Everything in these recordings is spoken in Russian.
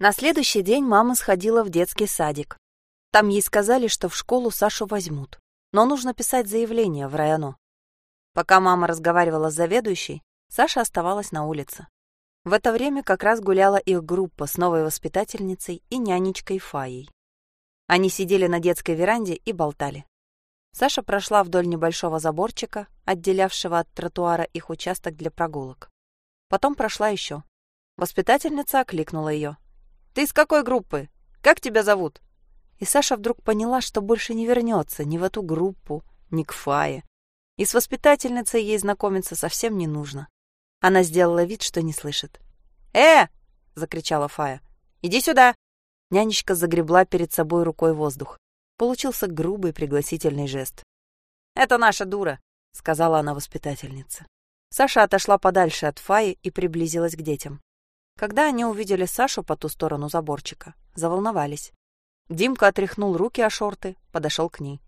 На следующий день мама сходила в детский садик. Там ей сказали, что в школу Сашу возьмут, но нужно писать заявление в районо. Пока мама разговаривала с заведующей, Саша оставалась на улице. В это время как раз гуляла их группа с новой воспитательницей и нянечкой Фаей. Они сидели на детской веранде и болтали. Саша прошла вдоль небольшого заборчика, отделявшего от тротуара их участок для прогулок. Потом прошла еще. Воспитательница окликнула ее. «Ты из какой группы? Как тебя зовут?» И Саша вдруг поняла, что больше не вернется ни в эту группу, ни к Фае. И с воспитательницей ей знакомиться совсем не нужно. Она сделала вид, что не слышит. «Э!» — закричала Фая. «Иди сюда!» Нянечка загребла перед собой рукой воздух. Получился грубый пригласительный жест. «Это наша дура», — сказала она воспитательнице. Саша отошла подальше от Фаи и приблизилась к детям. Когда они увидели Сашу по ту сторону заборчика, заволновались. Димка отряхнул руки о шорты, подошел к ней.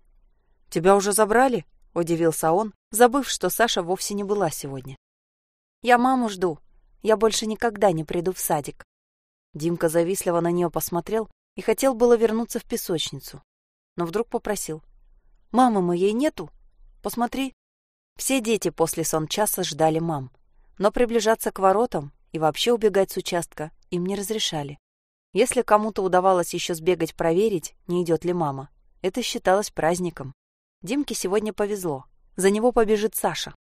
«Тебя уже забрали?» — удивился он, забыв, что Саша вовсе не была сегодня. «Я маму жду. Я больше никогда не приду в садик». Димка завистливо на нее посмотрел и хотел было вернуться в песочницу, но вдруг попросил. «Мамы моей нету? Посмотри». Все дети после сон-часа ждали мам, но приближаться к воротам и вообще убегать с участка им не разрешали. Если кому-то удавалось еще сбегать проверить, не идет ли мама, это считалось праздником. Димке сегодня повезло. За него побежит Саша.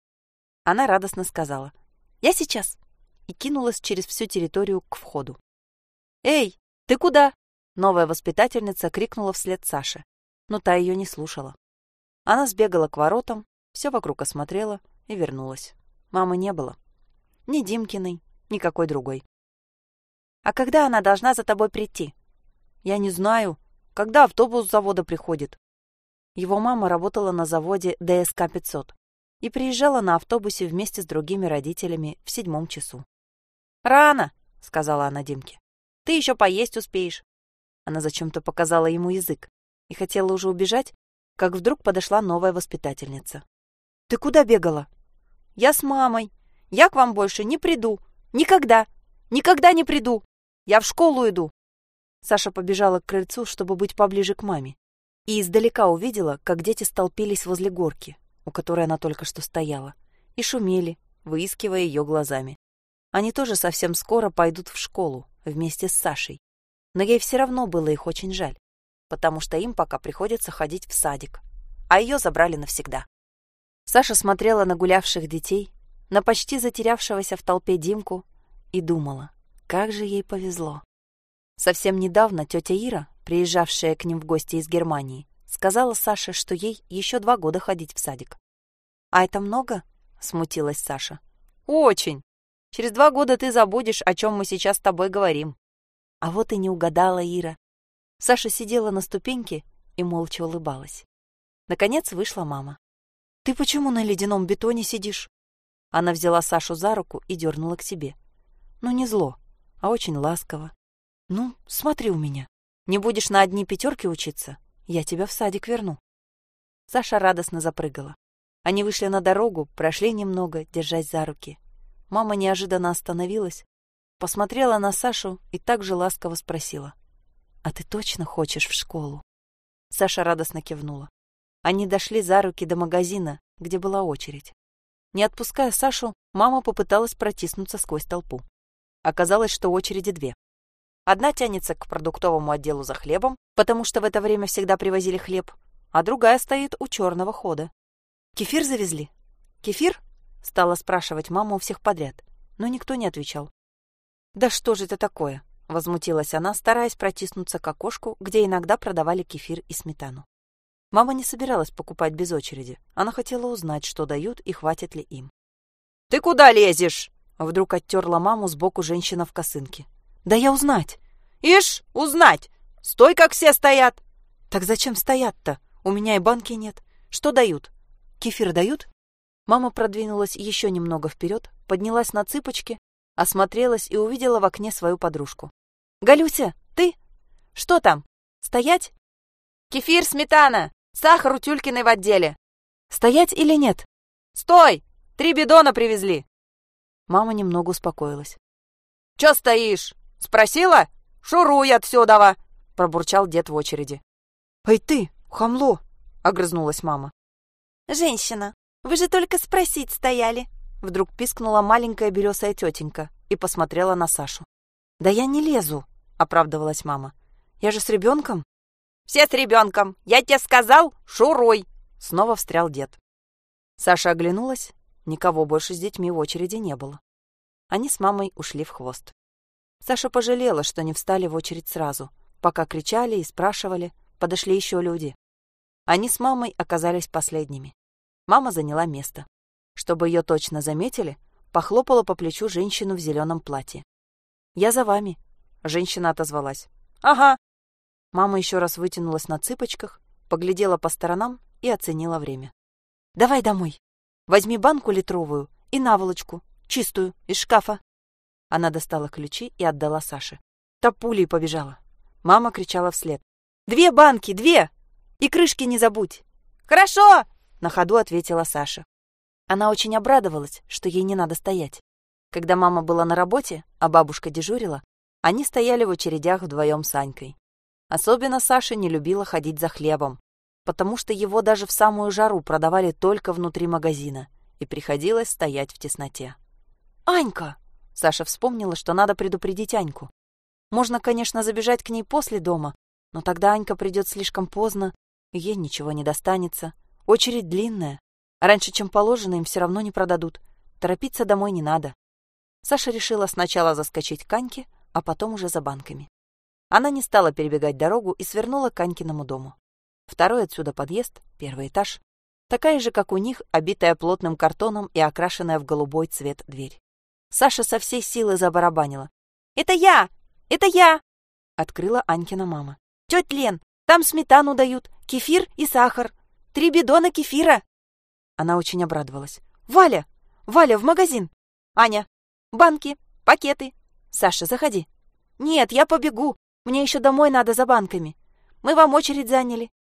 Она радостно сказала «Я сейчас» и кинулась через всю территорию к входу. «Эй, ты куда?» Новая воспитательница крикнула вслед Саше но та ее не слушала. Она сбегала к воротам, все вокруг осмотрела и вернулась. Мамы не было. Ни Димкиной, ни какой другой. «А когда она должна за тобой прийти?» «Я не знаю. Когда автобус с завода приходит?» Его мама работала на заводе ДСК-500 и приезжала на автобусе вместе с другими родителями в седьмом часу. «Рано!» — сказала она Димке. «Ты еще поесть успеешь». Она зачем-то показала ему язык и хотела уже убежать, как вдруг подошла новая воспитательница. «Ты куда бегала?» «Я с мамой. Я к вам больше не приду. Никогда. Никогда не приду. Я в школу иду». Саша побежала к крыльцу, чтобы быть поближе к маме, и издалека увидела, как дети столпились возле горки, у которой она только что стояла, и шумели, выискивая ее глазами. Они тоже совсем скоро пойдут в школу вместе с Сашей, но ей все равно было их очень жаль потому что им пока приходится ходить в садик, а ее забрали навсегда. Саша смотрела на гулявших детей, на почти затерявшегося в толпе Димку и думала, как же ей повезло. Совсем недавно тетя Ира, приезжавшая к ним в гости из Германии, сказала Саше, что ей еще два года ходить в садик. «А это много?» — смутилась Саша. «Очень. Через два года ты забудешь, о чем мы сейчас с тобой говорим». А вот и не угадала Ира. Саша сидела на ступеньке и молча улыбалась. Наконец вышла мама. «Ты почему на ледяном бетоне сидишь?» Она взяла Сашу за руку и дернула к себе. Ну, не зло, а очень ласково. «Ну, смотри у меня. Не будешь на одни пятерки учиться, я тебя в садик верну». Саша радостно запрыгала. Они вышли на дорогу, прошли немного, держась за руки. Мама неожиданно остановилась, посмотрела на Сашу и так же ласково спросила. «А ты точно хочешь в школу?» Саша радостно кивнула. Они дошли за руки до магазина, где была очередь. Не отпуская Сашу, мама попыталась протиснуться сквозь толпу. Оказалось, что очереди две. Одна тянется к продуктовому отделу за хлебом, потому что в это время всегда привозили хлеб, а другая стоит у черного хода. «Кефир завезли?» «Кефир?» — стала спрашивать мама у всех подряд, но никто не отвечал. «Да что же это такое?» — возмутилась она, стараясь протиснуться к окошку, где иногда продавали кефир и сметану. Мама не собиралась покупать без очереди. Она хотела узнать, что дают и хватит ли им. «Ты куда лезешь?» — вдруг оттерла маму сбоку женщина в косынке. «Да я узнать!» «Ишь, узнать! Стой, как все стоят!» «Так зачем стоят-то? У меня и банки нет. Что дают? Кефир дают?» Мама продвинулась еще немного вперед, поднялась на цыпочки Осмотрелась и увидела в окне свою подружку. «Галюся, ты? Что там? Стоять?» «Кефир, сметана! Сахар у Тюлькиной в отделе!» «Стоять или нет?» «Стой! Три бидона привезли!» Мама немного успокоилась. «Чё стоишь? Спросила? Шуруй отсюда!» — пробурчал дед в очереди. «Эй ты, хамло!» — огрызнулась мама. «Женщина, вы же только спросить стояли!» Вдруг пискнула маленькая белесая тетенька и посмотрела на Сашу. «Да я не лезу!» — оправдывалась мама. «Я же с ребенком!» «Все с ребенком! Я тебе сказал, шуруй!» Снова встрял дед. Саша оглянулась. Никого больше с детьми в очереди не было. Они с мамой ушли в хвост. Саша пожалела, что не встали в очередь сразу. Пока кричали и спрашивали, подошли еще люди. Они с мамой оказались последними. Мама заняла место. Чтобы ее точно заметили, похлопала по плечу женщину в зеленом платье. «Я за вами», — женщина отозвалась. «Ага». Мама еще раз вытянулась на цыпочках, поглядела по сторонам и оценила время. «Давай домой. Возьми банку литровую и наволочку, чистую, из шкафа. Она достала ключи и отдала Саше. Та пулей побежала. Мама кричала вслед. «Две банки, две! И крышки не забудь!» «Хорошо!» — на ходу ответила Саша. Она очень обрадовалась, что ей не надо стоять. Когда мама была на работе, а бабушка дежурила, они стояли в очередях вдвоем с Анькой. Особенно Саша не любила ходить за хлебом, потому что его даже в самую жару продавали только внутри магазина, и приходилось стоять в тесноте. «Анька!» Саша вспомнила, что надо предупредить Аньку. Можно, конечно, забежать к ней после дома, но тогда Анька придет слишком поздно, и ей ничего не достанется. Очередь длинная. Раньше, чем положено, им все равно не продадут. Торопиться домой не надо. Саша решила сначала заскочить к Аньке, а потом уже за банками. Она не стала перебегать дорогу и свернула к Анькиному дому. Второй отсюда подъезд, первый этаж. Такая же, как у них, обитая плотным картоном и окрашенная в голубой цвет дверь. Саша со всей силы забарабанила. «Это я! Это я!» Открыла Анькина мама. «Тетя Лен, там сметану дают, кефир и сахар. Три бидона кефира!» Она очень обрадовалась. «Валя! Валя, в магазин! Аня, банки, пакеты. Саша, заходи!» «Нет, я побегу. Мне еще домой надо за банками. Мы вам очередь заняли».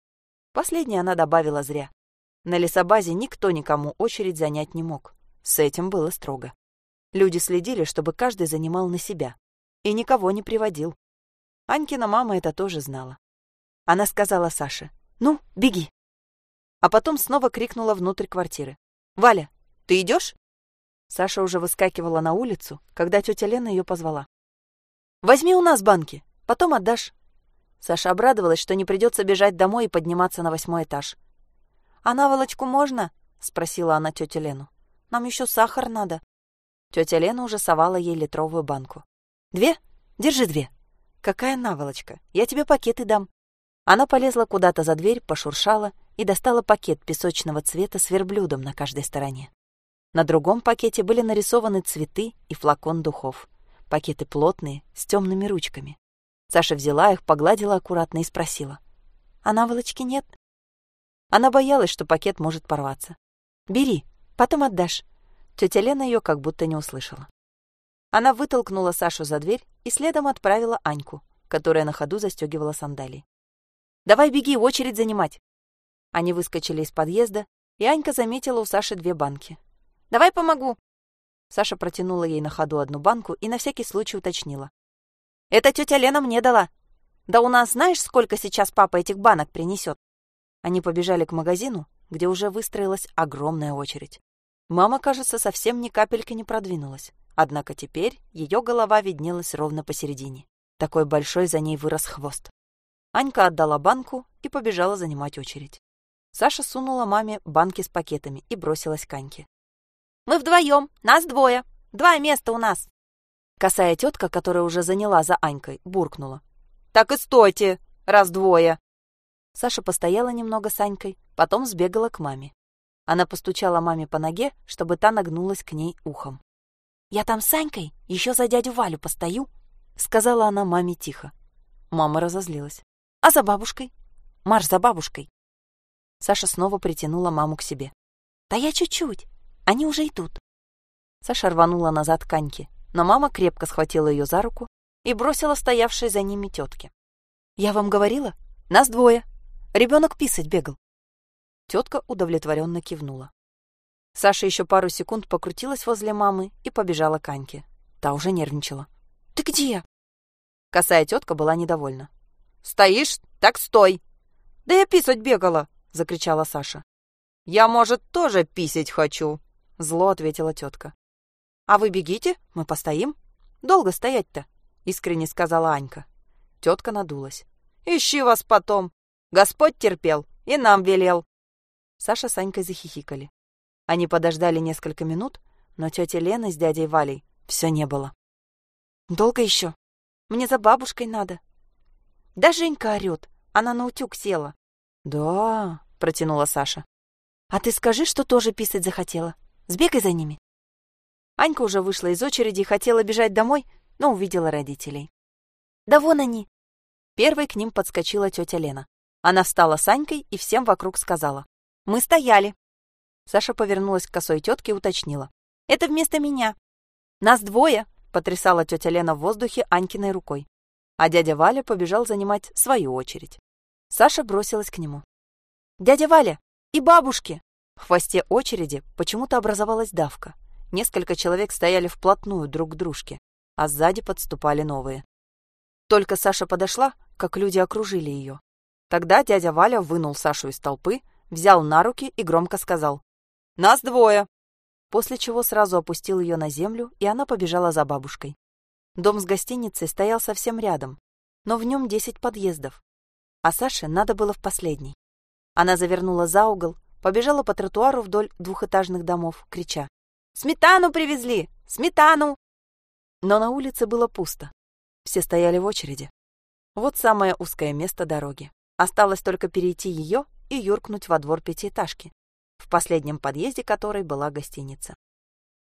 Последнее она добавила зря. На лесобазе никто никому очередь занять не мог. С этим было строго. Люди следили, чтобы каждый занимал на себя. И никого не приводил. Анькина мама это тоже знала. Она сказала Саше, «Ну, беги». А потом снова крикнула внутрь квартиры. «Валя, ты идешь?» Саша уже выскакивала на улицу, когда тетя Лена ее позвала. «Возьми у нас банки, потом отдашь». Саша обрадовалась, что не придется бежать домой и подниматься на восьмой этаж. «А наволочку можно?» — спросила она тетю Лену. «Нам еще сахар надо». Тетя Лена уже совала ей литровую банку. «Две? Держи две. Какая наволочка? Я тебе пакеты дам». Она полезла куда-то за дверь, пошуршала и достала пакет песочного цвета с верблюдом на каждой стороне. На другом пакете были нарисованы цветы и флакон духов. Пакеты плотные, с темными ручками. Саша взяла их, погладила аккуратно и спросила. «А наволочки нет?» Она боялась, что пакет может порваться. «Бери, потом отдашь. Тетя Лена ее как будто не услышала. Она вытолкнула Сашу за дверь и следом отправила Аньку, которая на ходу застегивала сандалии. «Давай беги, очередь занимать!» Они выскочили из подъезда, и Анька заметила у Саши две банки. «Давай помогу!» Саша протянула ей на ходу одну банку и на всякий случай уточнила. «Это тетя Лена мне дала. Да у нас знаешь, сколько сейчас папа этих банок принесет?» Они побежали к магазину, где уже выстроилась огромная очередь. Мама, кажется, совсем ни капельки не продвинулась. Однако теперь ее голова виднелась ровно посередине. Такой большой за ней вырос хвост. Анька отдала банку и побежала занимать очередь. Саша сунула маме банки с пакетами и бросилась к Аньке. «Мы вдвоем, нас двое. Два места у нас». Косая тетка, которая уже заняла за Анькой, буркнула. «Так и стойте, раз двое». Саша постояла немного с Анькой, потом сбегала к маме. Она постучала маме по ноге, чтобы та нагнулась к ней ухом. «Я там с Санькой еще за дядю Валю постою», — сказала она маме тихо. Мама разозлилась. «А за бабушкой? Марш за бабушкой!» Саша снова притянула маму к себе. «Да я чуть-чуть. Они уже идут». Саша рванула назад к Аньке, но мама крепко схватила ее за руку и бросила стоявшей за ними тетке. «Я вам говорила? Нас двое. Ребенок писать бегал. Тетка удовлетворенно кивнула. Саша еще пару секунд покрутилась возле мамы и побежала к Аньке. Та уже нервничала. «Ты где?» Косая тетка была недовольна. «Стоишь? Так стой!» «Да я писать бегала!» — закричала Саша. «Я, может, тоже писать хочу!» — зло ответила тетка. «А вы бегите, мы постоим. Долго стоять-то?» — искренне сказала Анька. Тетка надулась. «Ищи вас потом! Господь терпел и нам велел!» Саша с Анькой захихикали. Они подождали несколько минут, но тети Лены с дядей Валей все не было. «Долго еще? Мне за бабушкой надо». «Да Женька орет, она на утюг села». «Да», — протянула Саша. «А ты скажи, что тоже писать захотела. Сбегай за ними». Анька уже вышла из очереди и хотела бежать домой, но увидела родителей. «Да вон они!» Первой к ним подскочила тетя Лена. Она встала с Анькой и всем вокруг сказала. «Мы стояли!» Саша повернулась к косой тетке и уточнила. «Это вместо меня!» «Нас двое!» — потрясала тетя Лена в воздухе Анькиной рукой. А дядя Валя побежал занимать свою очередь. Саша бросилась к нему. «Дядя Валя! И бабушки!» В хвосте очереди почему-то образовалась давка. Несколько человек стояли вплотную друг к дружке, а сзади подступали новые. Только Саша подошла, как люди окружили ее. Тогда дядя Валя вынул Сашу из толпы, взял на руки и громко сказал «Нас двое!» После чего сразу опустил ее на землю, и она побежала за бабушкой. Дом с гостиницей стоял совсем рядом, но в нем десять подъездов, а Саше надо было в последний. Она завернула за угол, побежала по тротуару вдоль двухэтажных домов, крича Сметану привезли! Сметану!» Но на улице было пусто. Все стояли в очереди. Вот самое узкое место дороги. Осталось только перейти ее и юркнуть во двор пятиэтажки, в последнем подъезде которой была гостиница.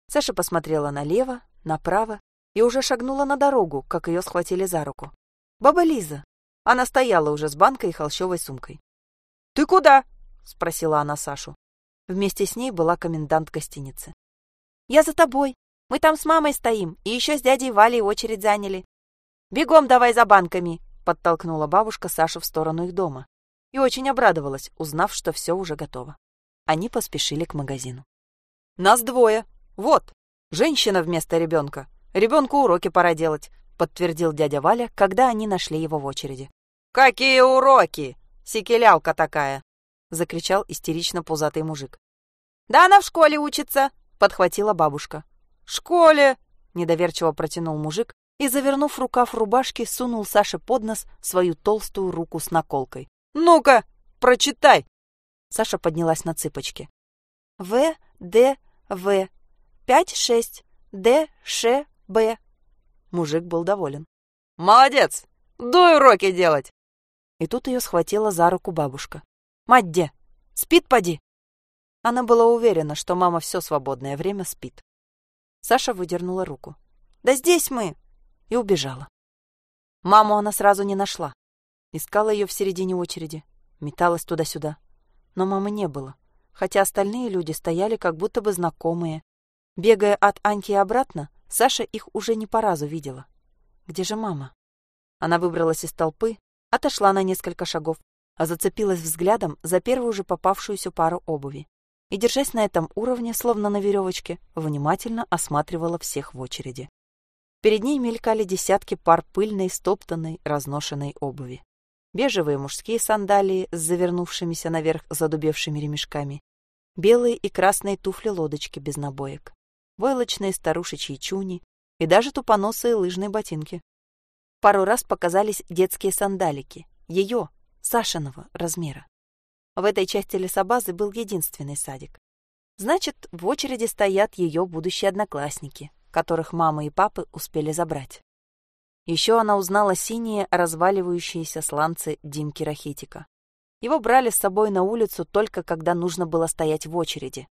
Саша посмотрела налево, направо и уже шагнула на дорогу, как ее схватили за руку. «Баба Лиза!» Она стояла уже с банкой и холщовой сумкой. «Ты куда?» — спросила она Сашу. Вместе с ней была комендант гостиницы. Я за тобой. Мы там с мамой стоим, и еще с дядей Валей очередь заняли. Бегом давай за банками, подтолкнула бабушка Сашу в сторону их дома. И очень обрадовалась, узнав, что все уже готово. Они поспешили к магазину. Нас двое. Вот, женщина вместо ребенка. Ребенку уроки пора делать, подтвердил дядя Валя, когда они нашли его в очереди. Какие уроки? Секелялка такая, закричал истерично пузатый мужик. Да она в школе учится, подхватила бабушка. «Школе!» — недоверчиво протянул мужик и, завернув рукав рубашки, сунул Саше под нос свою толстую руку с наколкой. «Ну-ка, прочитай!» Саша поднялась на цыпочки. «В, Д, В, пять, шесть, Д, Ш, Б». Мужик был доволен. «Молодец! Дуй уроки делать!» И тут ее схватила за руку бабушка. «Мать где? Спит, поди!» Она была уверена, что мама все свободное время спит. Саша выдернула руку. «Да здесь мы!» и убежала. Маму она сразу не нашла. Искала ее в середине очереди, металась туда-сюда. Но мамы не было, хотя остальные люди стояли как будто бы знакомые. Бегая от Аньки и обратно, Саша их уже не по разу видела. Где же мама? Она выбралась из толпы, отошла на несколько шагов, а зацепилась взглядом за первую же попавшуюся пару обуви и, держась на этом уровне, словно на веревочке, внимательно осматривала всех в очереди. Перед ней мелькали десятки пар пыльной, стоптанной, разношенной обуви. Бежевые мужские сандалии с завернувшимися наверх задубевшими ремешками, белые и красные туфли-лодочки без набоек, войлочные старушечьи чуни и даже тупоносые лыжные ботинки. Пару раз показались детские сандалики, ее, Сашиного размера. В этой части лесобазы был единственный садик. Значит, в очереди стоят ее будущие одноклассники, которых мама и папы успели забрать. Еще она узнала синие разваливающиеся сланцы Димки Рахитика. Его брали с собой на улицу только когда нужно было стоять в очереди.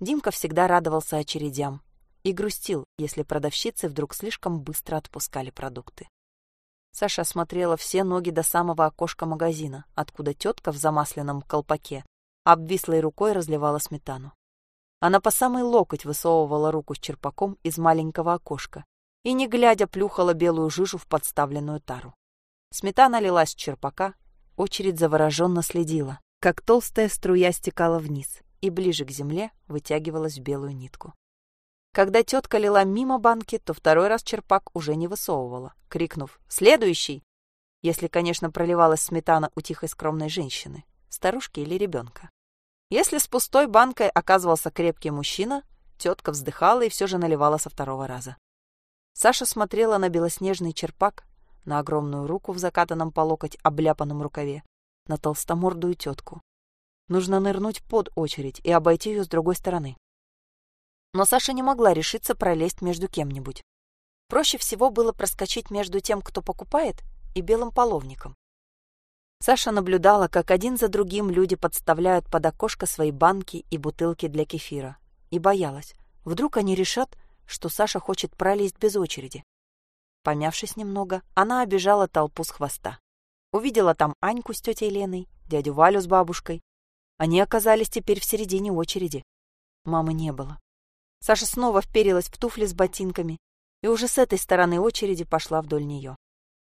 Димка всегда радовался очередям и грустил, если продавщицы вдруг слишком быстро отпускали продукты. Саша осмотрела все ноги до самого окошка магазина, откуда тетка в замасленном колпаке обвислой рукой разливала сметану. Она по самый локоть высовывала руку с черпаком из маленького окошка и, не глядя, плюхала белую жижу в подставленную тару. Сметана лилась с черпака, очередь завороженно следила, как толстая струя стекала вниз и ближе к земле вытягивалась в белую нитку. Когда тетка лила мимо банки, то второй раз черпак уже не высовывала, крикнув «Следующий!», если, конечно, проливалась сметана у тихой скромной женщины, старушки или ребенка. Если с пустой банкой оказывался крепкий мужчина, тетка вздыхала и все же наливала со второго раза. Саша смотрела на белоснежный черпак, на огромную руку в закатанном по локоть обляпанном рукаве, на толстомордую тетку. Нужно нырнуть под очередь и обойти ее с другой стороны. Но Саша не могла решиться пролезть между кем-нибудь. Проще всего было проскочить между тем, кто покупает, и белым половником. Саша наблюдала, как один за другим люди подставляют под окошко свои банки и бутылки для кефира. И боялась, вдруг они решат, что Саша хочет пролезть без очереди. Помявшись немного, она обижала толпу с хвоста. Увидела там Аньку с тетей Леной, дядю Валю с бабушкой. Они оказались теперь в середине очереди. Мамы не было. Саша снова вперилась в туфли с ботинками и уже с этой стороны очереди пошла вдоль нее.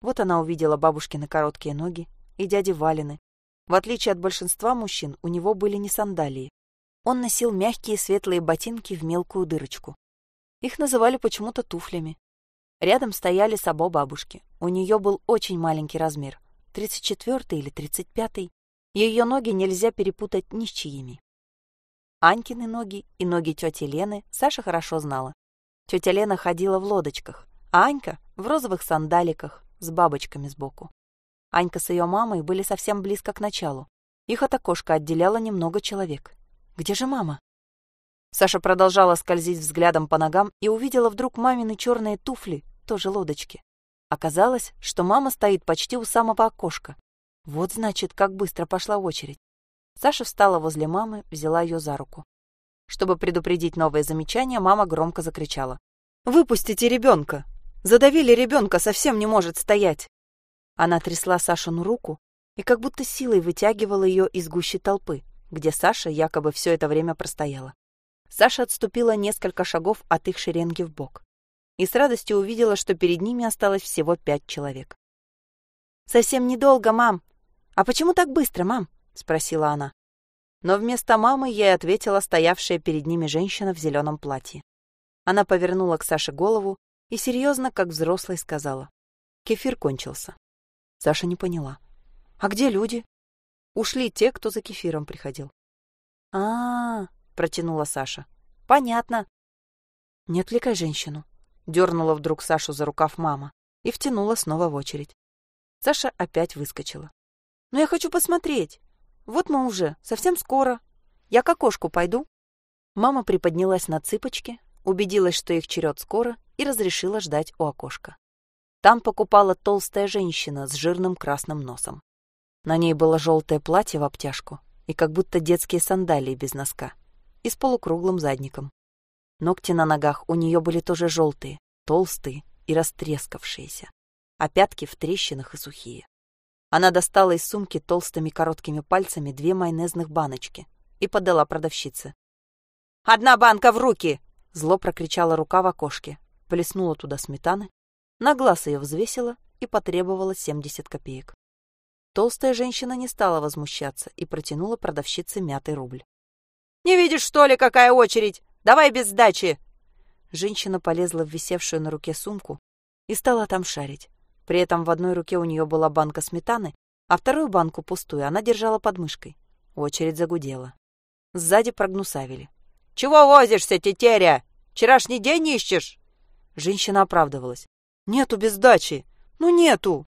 Вот она увидела бабушкины короткие ноги и дяди Валины. В отличие от большинства мужчин, у него были не сандалии. Он носил мягкие светлые ботинки в мелкую дырочку. Их называли почему-то туфлями. Рядом стояли сабо бабушки. У нее был очень маленький размер, 34 или 35. Ее ноги нельзя перепутать ни с чьими. Анькины ноги и ноги тети Лены Саша хорошо знала. Тетя Лена ходила в лодочках, а Анька — в розовых сандаликах с бабочками сбоку. Анька с ее мамой были совсем близко к началу. Их от окошка отделяло немного человек. Где же мама? Саша продолжала скользить взглядом по ногам и увидела вдруг мамины черные туфли, тоже лодочки. Оказалось, что мама стоит почти у самого окошка. Вот значит, как быстро пошла очередь. Саша встала возле мамы, взяла ее за руку. Чтобы предупредить новое замечание, мама громко закричала. «Выпустите ребенка! Задавили ребенка, совсем не может стоять!» Она трясла Сашину руку и как будто силой вытягивала ее из гущи толпы, где Саша якобы все это время простояла. Саша отступила несколько шагов от их шеренги в бок и с радостью увидела, что перед ними осталось всего пять человек. «Совсем недолго, мам. А почему так быстро, мам?» — спросила она. Но вместо мамы ей ответила стоявшая перед ними женщина в зеленом платье. Она повернула к Саше голову и серьезно, как взрослый, сказала. Кефир кончился. Саша не поняла. «А где люди?» «Ушли те, кто за кефиром приходил». «А-а-а», протянула Саша. «Понятно». «Не отвлекай женщину», — дернула вдруг Сашу за рукав мама и втянула снова в очередь. Саша опять выскочила. «Но я хочу посмотреть. Вот мы уже, совсем скоро. Я к окошку пойду». Мама приподнялась на цыпочки, убедилась, что их черед скоро, и разрешила ждать у окошка. Там покупала толстая женщина с жирным красным носом. На ней было желтое платье в обтяжку и как будто детские сандалии без носка и с полукруглым задником. Ногти на ногах у нее были тоже желтые, толстые и растрескавшиеся, а пятки в трещинах и сухие. Она достала из сумки толстыми короткими пальцами две майонезных баночки и подала продавщице. «Одна банка в руки!» Зло прокричала рука в окошке, плеснула туда сметаны, на глаз ее взвесила и потребовала 70 копеек. Толстая женщина не стала возмущаться и протянула продавщице мятый рубль. Не видишь, что ли, какая очередь? Давай без сдачи!» Женщина полезла в висевшую на руке сумку и стала там шарить. При этом в одной руке у нее была банка сметаны, а вторую банку пустую она держала под мышкой. Очередь загудела. Сзади прогнусавили. «Чего возишься, тетеря? Вчерашний день ищешь?» Женщина оправдывалась. «Нету без сдачи! Ну, нету!»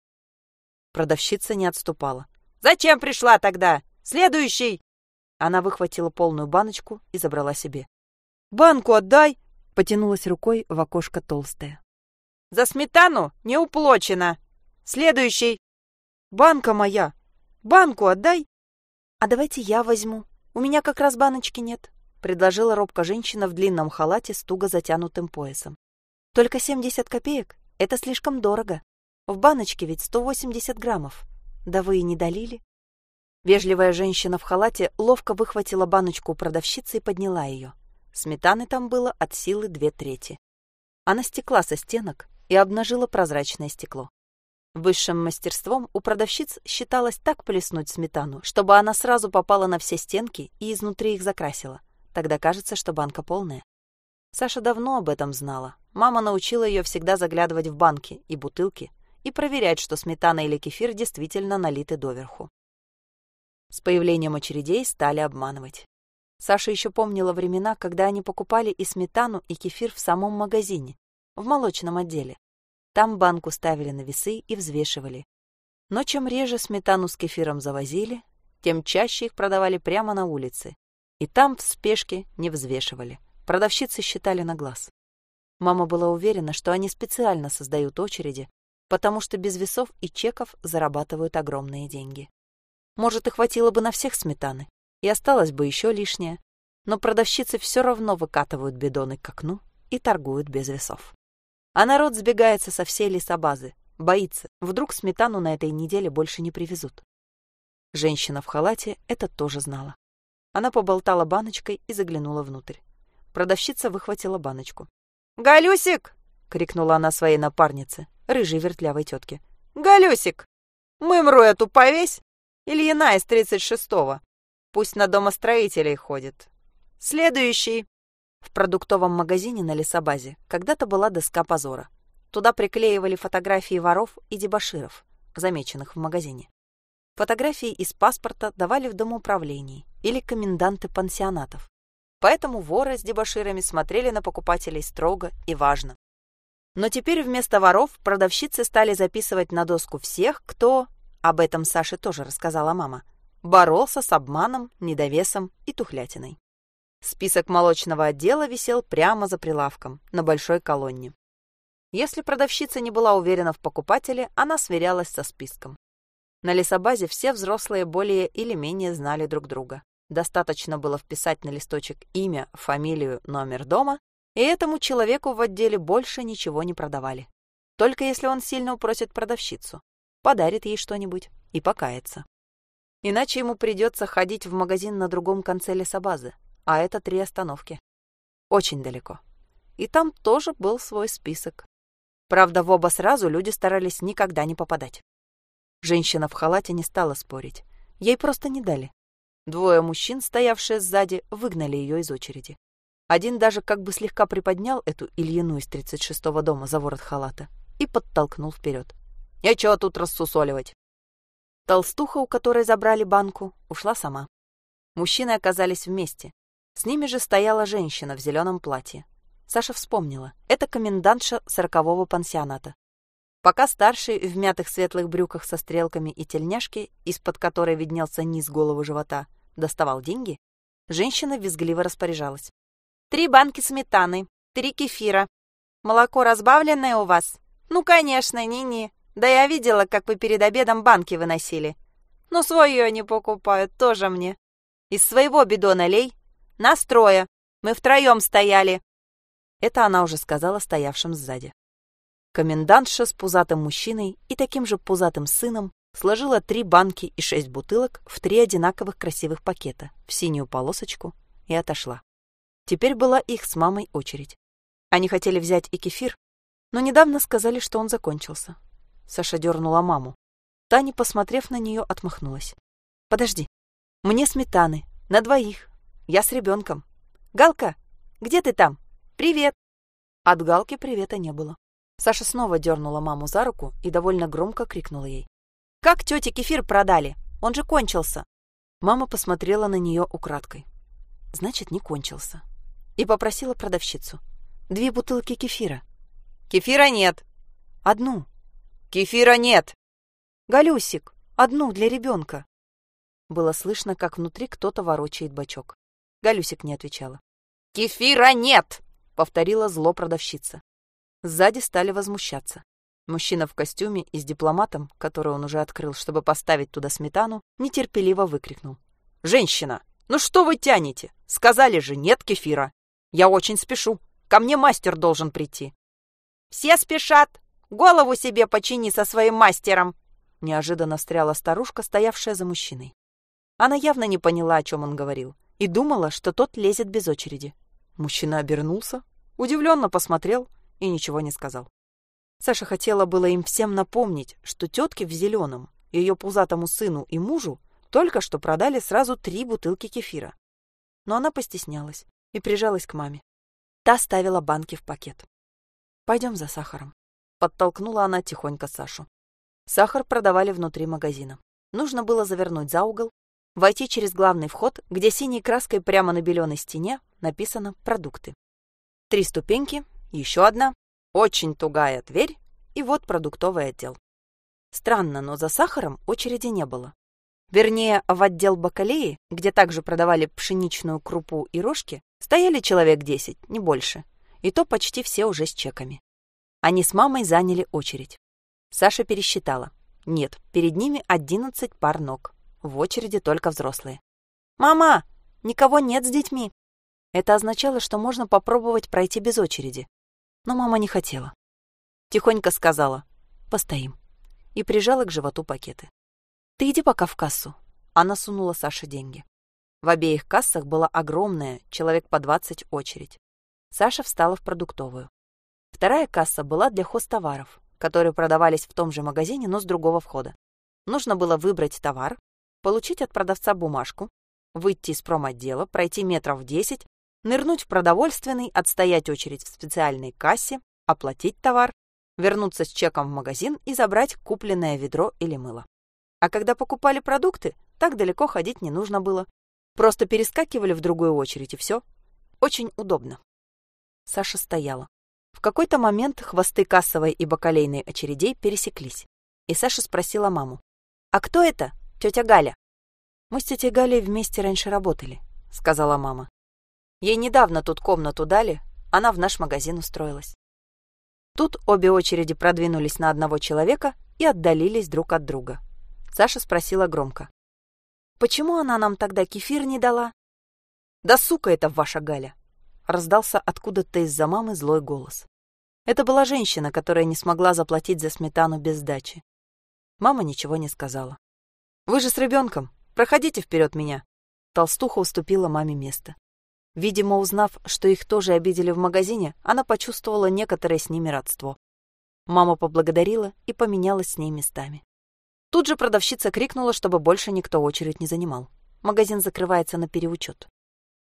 Продавщица не отступала. «Зачем пришла тогда? Следующий!» Она выхватила полную баночку и забрала себе. «Банку отдай!» — потянулась рукой в окошко толстая. «За сметану не уплочено! Следующий!» «Банка моя! Банку отдай!» «А давайте я возьму. У меня как раз баночки нет», — предложила робко женщина в длинном халате с туго затянутым поясом. «Только 70 копеек — это слишком дорого. В баночке ведь 180 граммов. Да вы и не долили». Вежливая женщина в халате ловко выхватила баночку у продавщицы и подняла ее. Сметаны там было от силы две трети. Она стекла со стенок и обнажила прозрачное стекло. Высшим мастерством у продавщиц считалось так плеснуть сметану, чтобы она сразу попала на все стенки и изнутри их закрасила. Тогда кажется, что банка полная. Саша давно об этом знала. Мама научила ее всегда заглядывать в банки и бутылки и проверять, что сметана или кефир действительно налиты доверху. С появлением очередей стали обманывать. Саша еще помнила времена, когда они покупали и сметану, и кефир в самом магазине, в молочном отделе. Там банку ставили на весы и взвешивали. Но чем реже сметану с кефиром завозили, тем чаще их продавали прямо на улице. И там в спешке не взвешивали. Продавщицы считали на глаз. Мама была уверена, что они специально создают очереди, потому что без весов и чеков зарабатывают огромные деньги. Может, и хватило бы на всех сметаны, и осталось бы еще лишнее, но продавщицы все равно выкатывают бидоны к окну и торгуют без весов. А народ сбегается со всей лесобазы, боится, вдруг сметану на этой неделе больше не привезут. Женщина в халате это тоже знала. Она поболтала баночкой и заглянула внутрь. Продавщица выхватила баночку. «Галюсик!» — крикнула она своей напарнице, рыжей вертлявой тетке. «Галюсик! Мымру эту повесь! Ильина из тридцать шестого. Пусть на домостроителей ходит. Следующий!» В продуктовом магазине на лесобазе когда-то была доска позора. Туда приклеивали фотографии воров и дебоширов, замеченных в магазине. Фотографии из паспорта давали в домоуправлении или коменданты пансионатов. Поэтому воры с дебоширами смотрели на покупателей строго и важно. Но теперь вместо воров продавщицы стали записывать на доску всех, кто, об этом Саше тоже рассказала мама, боролся с обманом, недовесом и тухлятиной. Список молочного отдела висел прямо за прилавком, на большой колонне. Если продавщица не была уверена в покупателе, она сверялась со списком. На лесобазе все взрослые более или менее знали друг друга. Достаточно было вписать на листочек имя, фамилию, номер дома, и этому человеку в отделе больше ничего не продавали. Только если он сильно упросит продавщицу, подарит ей что-нибудь и покается. Иначе ему придется ходить в магазин на другом конце лесобазы, а это три остановки. Очень далеко. И там тоже был свой список. Правда, в оба сразу люди старались никогда не попадать. Женщина в халате не стала спорить. Ей просто не дали. Двое мужчин, стоявшие сзади, выгнали ее из очереди. Один даже как бы слегка приподнял эту Ильину из 36-го дома за ворот халата и подтолкнул вперед. «Я чего тут рассусоливать?» Толстуха, у которой забрали банку, ушла сама. Мужчины оказались вместе. С ними же стояла женщина в зеленом платье. Саша вспомнила. Это комендантша сорокового пансионата. Пока старший в мятых светлых брюках со стрелками и тельняшки, из-под которой виднелся низ головы живота, доставал деньги, женщина визгливо распоряжалась. «Три банки сметаны, три кефира. Молоко разбавленное у вас? Ну, конечно, не-не. Да я видела, как вы перед обедом банки выносили. Но свое не покупают, тоже мне. Из своего бидона лей. Настроя. Мы втроем стояли». Это она уже сказала стоявшим сзади. Комендантша с пузатым мужчиной и таким же пузатым сыном сложила три банки и шесть бутылок в три одинаковых красивых пакета в синюю полосочку и отошла. Теперь была их с мамой очередь. Они хотели взять и кефир, но недавно сказали, что он закончился. Саша дернула маму. Таня, посмотрев на нее, отмахнулась. «Подожди. Мне сметаны. На двоих. Я с ребенком. Галка, где ты там? Привет!» От Галки привета не было. Саша снова дернула маму за руку и довольно громко крикнула ей. Как тете кефир продали? Он же кончился. Мама посмотрела на нее украдкой. Значит, не кончился. И попросила продавщицу. Две бутылки кефира. Кефира нет. Одну. Кефира нет. Галюсик, одну для ребенка. Было слышно, как внутри кто-то ворочает бачок. Галюсик не отвечала. «Кефира нет!» — повторила зло продавщица. Сзади стали возмущаться. Мужчина в костюме и с дипломатом, который он уже открыл, чтобы поставить туда сметану, нетерпеливо выкрикнул. «Женщина, ну что вы тянете? Сказали же, нет кефира. Я очень спешу. Ко мне мастер должен прийти». «Все спешат. Голову себе почини со своим мастером!» Неожиданно встряла старушка, стоявшая за мужчиной. Она явно не поняла, о чем он говорил, и думала, что тот лезет без очереди. Мужчина обернулся, удивленно посмотрел и ничего не сказал. Саша хотела было им всем напомнить, что тетке в зеленом, ее пузатому сыну и мужу только что продали сразу три бутылки кефира. Но она постеснялась и прижалась к маме. та ставила банки в пакет. «Пойдем за сахаром», — подтолкнула она тихонько Сашу. Сахар продавали внутри магазина. Нужно было завернуть за угол, войти через главный вход, где синей краской прямо на беленой стене написано «Продукты». Три ступеньки, еще одна, очень тугая дверь, и вот продуктовый отдел. Странно, но за сахаром очереди не было. Вернее, в отдел бакалеи, где также продавали пшеничную крупу и рожки, стояли человек десять, не больше. И то почти все уже с чеками. Они с мамой заняли очередь. Саша пересчитала. Нет, перед ними одиннадцать пар ног. В очереди только взрослые. «Мама, никого нет с детьми!» Это означало, что можно попробовать пройти без очереди. Но мама не хотела. Тихонько сказала «Постоим» и прижала к животу пакеты. «Ты иди пока в кассу». Она сунула Саше деньги. В обеих кассах была огромная, человек по двадцать очередь. Саша встала в продуктовую. Вторая касса была для хозтоваров, которые продавались в том же магазине, но с другого входа. Нужно было выбрать товар, получить от продавца бумажку, выйти из промотдела, пройти метров десять, нырнуть в продовольственный, отстоять очередь в специальной кассе, оплатить товар, вернуться с чеком в магазин и забрать купленное ведро или мыло. А когда покупали продукты, так далеко ходить не нужно было. Просто перескакивали в другую очередь, и все. Очень удобно. Саша стояла. В какой-то момент хвосты кассовой и бакалейной очередей пересеклись. И Саша спросила маму. «А кто это? Тетя Галя?» «Мы с тетей Галей вместе раньше работали», — сказала мама. «Ей недавно тут комнату дали, она в наш магазин устроилась». Тут обе очереди продвинулись на одного человека и отдалились друг от друга. Саша спросила громко. «Почему она нам тогда кефир не дала?» «Да сука это ваша Галя!» Раздался откуда-то из-за мамы злой голос. Это была женщина, которая не смогла заплатить за сметану без сдачи. Мама ничего не сказала. «Вы же с ребенком. Проходите вперед меня». Толстуха уступила маме место. Видимо, узнав, что их тоже обидели в магазине, она почувствовала некоторое с ними родство. Мама поблагодарила и поменялась с ней местами. Тут же продавщица крикнула, чтобы больше никто очередь не занимал. Магазин закрывается на переучет.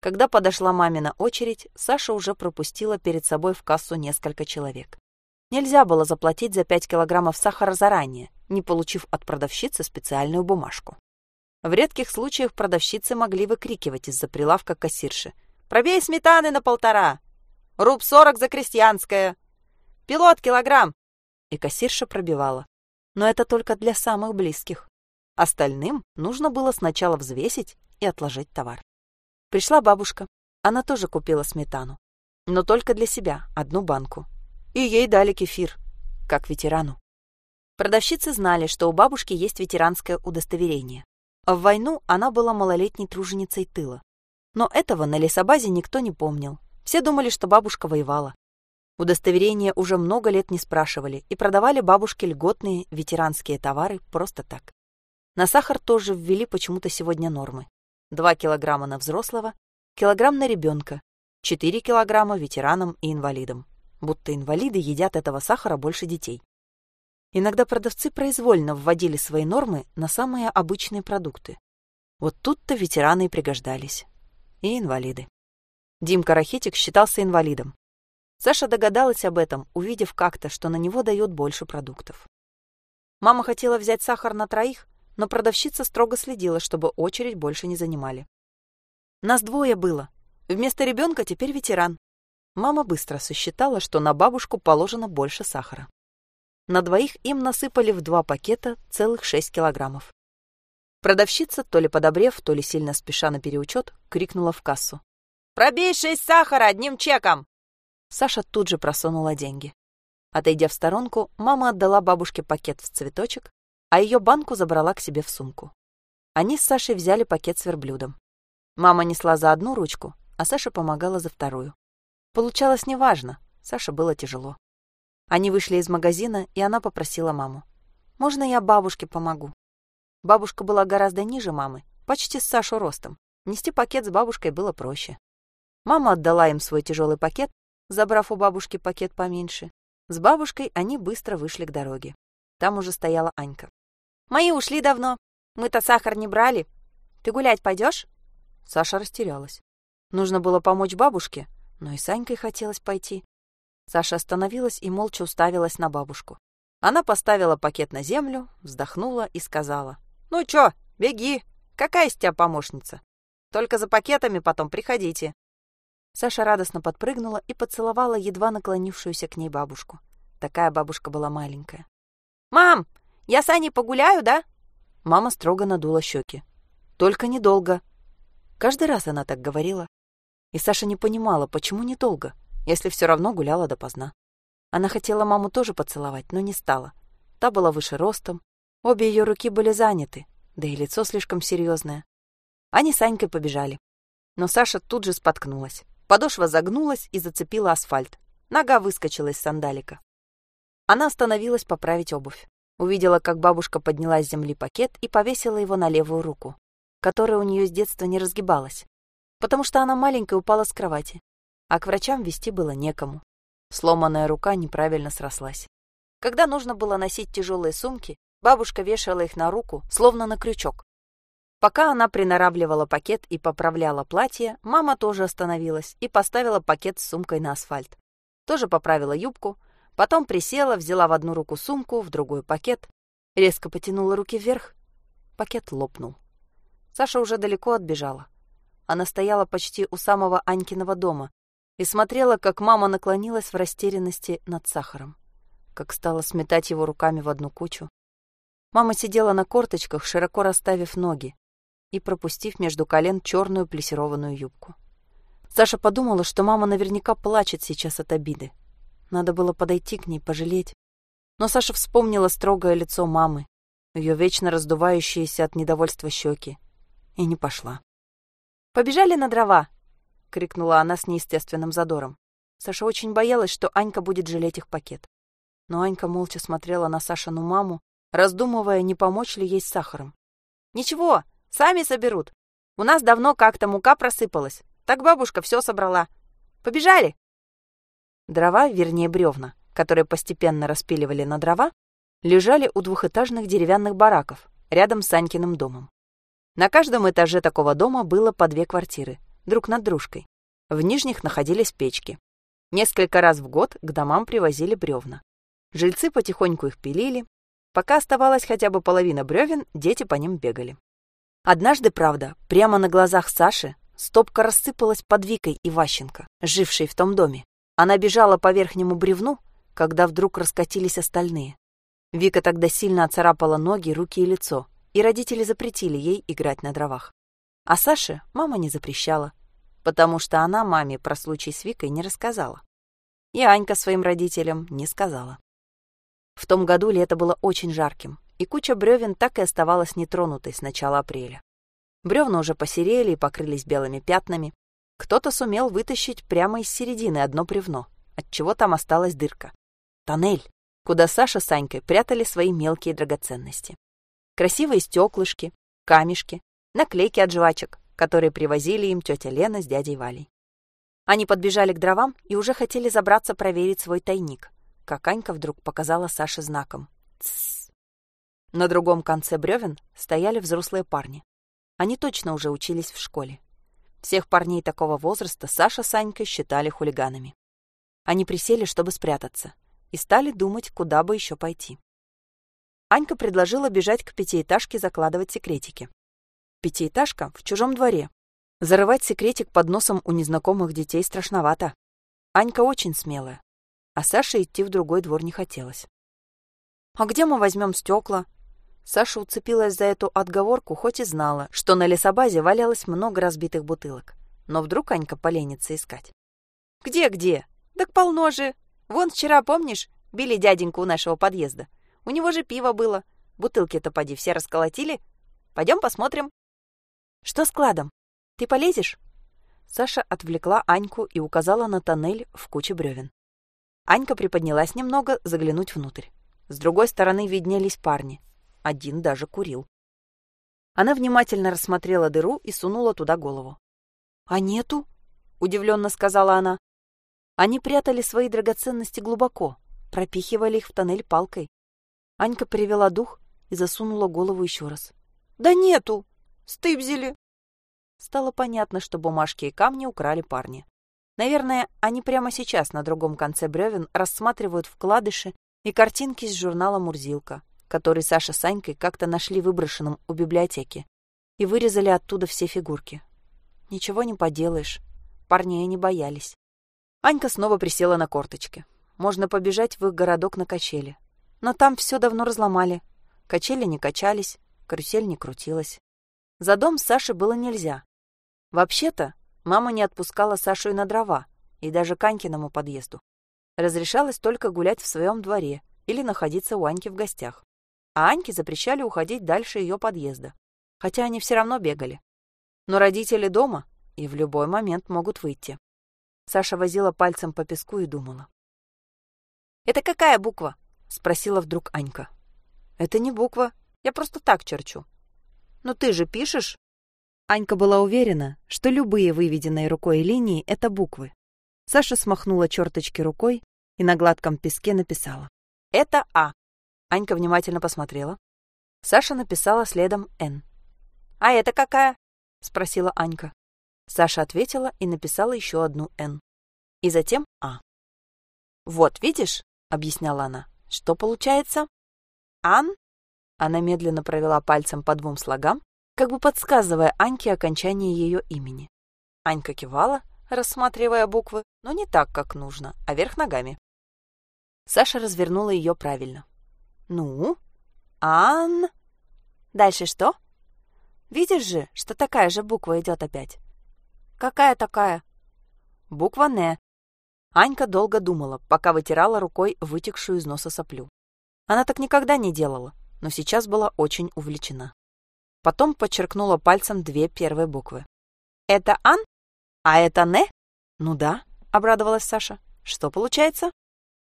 Когда подошла мамина очередь, Саша уже пропустила перед собой в кассу несколько человек. Нельзя было заплатить за 5 килограммов сахара заранее, не получив от продавщицы специальную бумажку. В редких случаях продавщицы могли выкрикивать из-за прилавка кассирши – Пробей сметаны на полтора. Руб сорок за крестьянское. Пилот килограмм. И кассирша пробивала. Но это только для самых близких. Остальным нужно было сначала взвесить и отложить товар. Пришла бабушка. Она тоже купила сметану. Но только для себя, одну банку. И ей дали кефир, как ветерану. Продавщицы знали, что у бабушки есть ветеранское удостоверение. В войну она была малолетней труженицей тыла. Но этого на лесобазе никто не помнил. Все думали, что бабушка воевала. Удостоверения уже много лет не спрашивали и продавали бабушке льготные ветеранские товары просто так. На сахар тоже ввели почему-то сегодня нормы. 2 килограмма на взрослого, килограмм на ребенка, 4 килограмма ветеранам и инвалидам. Будто инвалиды едят этого сахара больше детей. Иногда продавцы произвольно вводили свои нормы на самые обычные продукты. Вот тут-то ветераны и пригождались и инвалиды. Димка Рахитик считался инвалидом. Саша догадалась об этом, увидев как-то, что на него дают больше продуктов. Мама хотела взять сахар на троих, но продавщица строго следила, чтобы очередь больше не занимали. Нас двое было. Вместо ребенка теперь ветеран. Мама быстро сосчитала, что на бабушку положено больше сахара. На двоих им насыпали в два пакета целых шесть килограммов. Продавщица, то ли подобрев, то ли сильно спеша на переучет, крикнула в кассу. «Пробей шесть сахара одним чеком!» Саша тут же просунула деньги. Отойдя в сторонку, мама отдала бабушке пакет в цветочек, а ее банку забрала к себе в сумку. Они с Сашей взяли пакет с верблюдом. Мама несла за одну ручку, а Саша помогала за вторую. Получалось неважно, Саше было тяжело. Они вышли из магазина, и она попросила маму. «Можно я бабушке помогу?» Бабушка была гораздо ниже мамы, почти с Сашу ростом. Нести пакет с бабушкой было проще. Мама отдала им свой тяжелый пакет, забрав у бабушки пакет поменьше. С бабушкой они быстро вышли к дороге. Там уже стояла Анька. «Мои ушли давно. Мы-то сахар не брали. Ты гулять пойдешь?» Саша растерялась. Нужно было помочь бабушке, но и Санькой хотелось пойти. Саша остановилась и молча уставилась на бабушку. Она поставила пакет на землю, вздохнула и сказала. «Ну чё, беги, какая из тебя помощница? Только за пакетами потом приходите». Саша радостно подпрыгнула и поцеловала едва наклонившуюся к ней бабушку. Такая бабушка была маленькая. «Мам, я с Аней погуляю, да?» Мама строго надула щеки. «Только недолго». Каждый раз она так говорила. И Саша не понимала, почему недолго, если все равно гуляла допоздна. Она хотела маму тоже поцеловать, но не стала. Та была выше ростом, обе ее руки были заняты, да и лицо слишком серьезное. Они с Анькой побежали. Но Саша тут же споткнулась. Подошва загнулась и зацепила асфальт. Нога выскочила из сандалика. Она остановилась поправить обувь. Увидела, как бабушка подняла с земли пакет и повесила его на левую руку, которая у нее с детства не разгибалась, потому что она маленькая упала с кровати, а к врачам вести было некому. Сломанная рука неправильно срослась. Когда нужно было носить тяжелые сумки, бабушка вешала их на руку, словно на крючок. Пока она приноравливала пакет и поправляла платье, мама тоже остановилась и поставила пакет с сумкой на асфальт. Тоже поправила юбку, Потом присела, взяла в одну руку сумку, в другую пакет, резко потянула руки вверх. Пакет лопнул. Саша уже далеко отбежала. Она стояла почти у самого Анькиного дома и смотрела, как мама наклонилась в растерянности над сахаром, как стала сметать его руками в одну кучу. Мама сидела на корточках, широко расставив ноги и пропустив между колен черную плесированную юбку. Саша подумала, что мама наверняка плачет сейчас от обиды. Надо было подойти к ней, пожалеть. Но Саша вспомнила строгое лицо мамы, ее вечно раздувающиеся от недовольства щеки, и не пошла. «Побежали на дрова!» — крикнула она с неестественным задором. Саша очень боялась, что Анька будет жалеть их пакет. Но Анька молча смотрела на Сашину маму, раздумывая, не помочь ли ей с сахаром. «Ничего, сами соберут. У нас давно как-то мука просыпалась. Так бабушка все собрала. Побежали!» Дрова, вернее бревна, которые постепенно распиливали на дрова, лежали у двухэтажных деревянных бараков рядом с Санькиным домом. На каждом этаже такого дома было по две квартиры, друг над дружкой. В нижних находились печки. Несколько раз в год к домам привозили бревна. Жильцы потихоньку их пилили. Пока оставалась хотя бы половина бревен, дети по ним бегали. Однажды, правда, прямо на глазах Саши стопка рассыпалась под Викой Иващенко, жившей в том доме. Она бежала по верхнему бревну, когда вдруг раскатились остальные. Вика тогда сильно оцарапала ноги, руки и лицо, и родители запретили ей играть на дровах. А Саше мама не запрещала, потому что она маме про случай с Викой не рассказала. И Анька своим родителям не сказала. В том году лето было очень жарким, и куча бревен так и оставалась нетронутой с начала апреля. Бревна уже посерели и покрылись белыми пятнами, кто-то сумел вытащить прямо из середины одно бревно, отчего там осталась дырка. Тоннель, куда Саша с Санькой прятали свои мелкие драгоценности. Красивые стеклышки, камешки, наклейки от жвачек, которые привозили им тетя Лена с дядей Валей. Они подбежали к дровам и уже хотели забраться проверить свой тайник, как Анька вдруг показала Саше знаком. Тссс. На другом конце бревен стояли взрослые парни. Они точно уже учились в школе. Всех парней такого возраста Саша с Анькой считали хулиганами. Они присели, чтобы спрятаться, и стали думать, куда бы еще пойти. Анька предложила бежать к пятиэтажке закладывать секретики. Пятиэтажка в чужом дворе. Зарывать секретик под носом у незнакомых детей страшновато. Анька очень смелая, а Саше идти в другой двор не хотелось. «А где мы возьмем стекла?» Саша уцепилась за эту отговорку, хоть и знала, что на лесобазе валялось много разбитых бутылок. Но вдруг Анька поленится искать. «Где-где? Так полно же. Вон вчера, помнишь, били дяденьку у нашего подъезда. У него же пиво было. Бутылки-то поди все расколотили. Пойдем посмотрим». «Что с кладом? Ты полезешь?» Саша отвлекла Аньку и указала на тоннель в куче бревен. Анька приподнялась немного, заглянуть внутрь. С другой стороны виднелись парни, один даже курил. Она внимательно рассмотрела дыру и сунула туда голову. «А нету?» — удивленно сказала она. Они прятали свои драгоценности глубоко, пропихивали их в тоннель палкой. Анька привела дух и засунула голову еще раз. «Да нету! Стыбзили!» Стало понятно, что бумажки и камни украли парни. Наверное, они прямо сейчас на другом конце бревен рассматривают вкладыши и картинки из журнала «Мурзилка», который Саша с Анькой как-то нашли выброшенным у библиотеки и вырезали оттуда все фигурки. Ничего не поделаешь. Парней не боялись. Анька снова присела на корточки. Можно побежать в их городок на качели. Но там все давно разломали. Качели не качались, карусель не крутилась. За дом Саше было нельзя. Вообще-то, Мама не отпускала Сашу и на дрова, и даже к Анькиному подъезду. Разрешалось только гулять в своем дворе или находиться у Аньки в гостях. А Аньке запрещали уходить дальше ее подъезда, хотя они все равно бегали. Но родители дома и в любой момент могут выйти. Саша возила пальцем по песку и думала. «Это какая буква?» — спросила вдруг Анька. «Это не буква, я просто так черчу». «Но ты же пишешь?» Анька была уверена, что любые выведенные рукой линии — это буквы. Саша смахнула черточки рукой и на гладком песке написала. «Это А». Анька внимательно посмотрела. Саша написала следом «Н». «А это какая?» — спросила Анька. Саша ответила и написала еще одну «Н». И затем «А». «Вот, видишь?» — объясняла она. «Что получается?» «Ан?» Она медленно провела пальцем по двум слогам как бы подсказывая Аньке окончание ее имени. Анька кивала, рассматривая буквы, но не так, как нужно, а вверх ногами. Саша развернула ее правильно. «Ну? Ан...» «Дальше что?» «Видишь же, что такая же буква идет опять?» «Какая такая?» «Буква «Н». Анька долго думала, пока вытирала рукой вытекшую из носа соплю. Она так никогда не делала, но сейчас была очень увлечена. Потом подчеркнула пальцем две первые буквы. «Это Ан? А это Не?» «Ну да», — обрадовалась Саша. «Что получается?»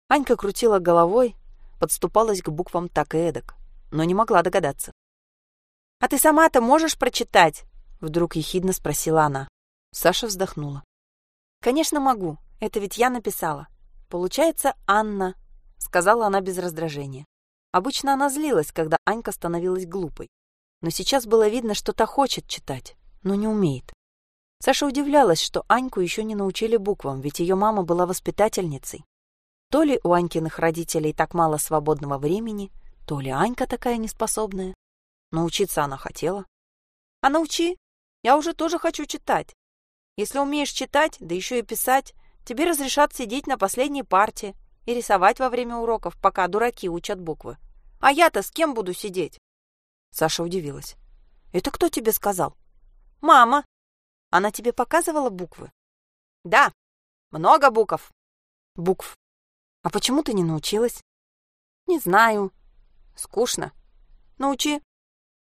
Анька крутила головой, подступалась к буквам так и эдак, но не могла догадаться. «А ты сама-то можешь прочитать?» — вдруг ехидно спросила она. Саша вздохнула. «Конечно могу, это ведь я написала. Получается Анна», — сказала она без раздражения. Обычно она злилась, когда Анька становилась глупой но сейчас было видно, что та хочет читать, но не умеет. Саша удивлялась, что Аньку еще не научили буквам, ведь ее мама была воспитательницей. То ли у Анькиных родителей так мало свободного времени, то ли Анька такая неспособная. Но учиться она хотела. А научи, я уже тоже хочу читать. Если умеешь читать, да еще и писать, тебе разрешат сидеть на последней парте и рисовать во время уроков, пока дураки учат буквы. А я-то с кем буду сидеть? Саша удивилась. «Это кто тебе сказал?» «Мама». «Она тебе показывала буквы?» «Да, много букв». «Букв. А почему ты не научилась?» «Не знаю. Скучно. Научи».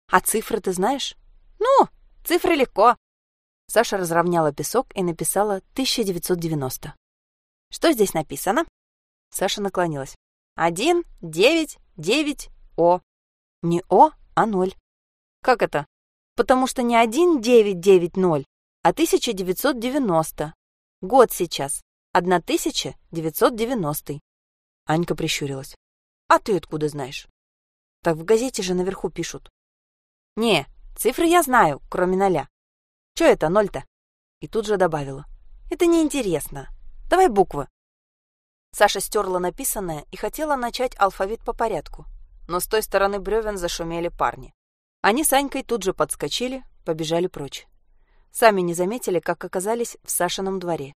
«А цифры ты знаешь?» «Ну, цифры легко». Саша разровняла песок и написала 1990. «Что здесь написано?» Саша наклонилась. «Один, девять, девять, О». «Не О, а ноль. Как это? Потому что не 1990, а 1990. Год сейчас. 1990. Анька прищурилась. А ты откуда знаешь? Так в газете же наверху пишут. Не, цифры я знаю, кроме ноля. Чё это ноль-то? И тут же добавила. Это неинтересно. Давай буквы. Саша стерла написанное и хотела начать алфавит по порядку, но с той стороны бревен зашумели парни. Они с Анькой тут же подскочили, побежали прочь. Сами не заметили, как оказались в Сашином дворе.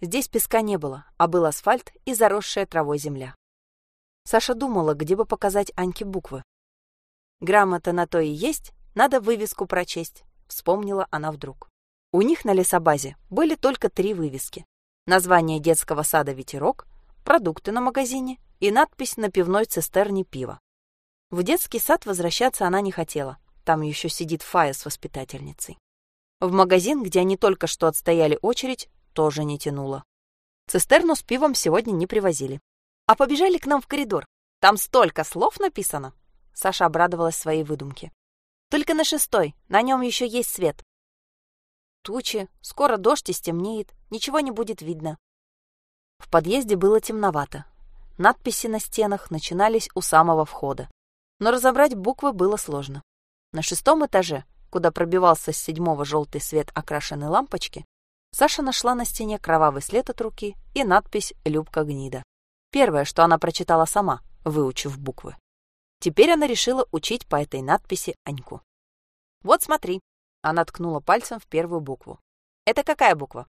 Здесь песка не было, а был асфальт и заросшая травой земля. Саша думала, где бы показать Аньке буквы. «Грамота на то и есть, надо вывеску прочесть», — вспомнила она вдруг. У них на лесобазе были только три вывески. Название детского сада «Ветерок», продукты на магазине и надпись на пивной цистерне пива. В детский сад возвращаться она не хотела. Там еще сидит Фая с воспитательницей. В магазин, где они только что отстояли очередь, тоже не тянуло. Цистерну с пивом сегодня не привозили. А побежали к нам в коридор. Там столько слов написано. Саша обрадовалась своей выдумке. Только на шестой, на нем еще есть свет. Тучи, скоро дождь и стемнеет, ничего не будет видно. В подъезде было темновато. Надписи на стенах начинались у самого входа но разобрать буквы было сложно. На шестом этаже, куда пробивался с седьмого желтый свет окрашенной лампочки, Саша нашла на стене кровавый след от руки и надпись «Любка гнида». Первое, что она прочитала сама, выучив буквы. Теперь она решила учить по этой надписи Аньку. «Вот смотри», — она ткнула пальцем в первую букву. «Это какая буква?»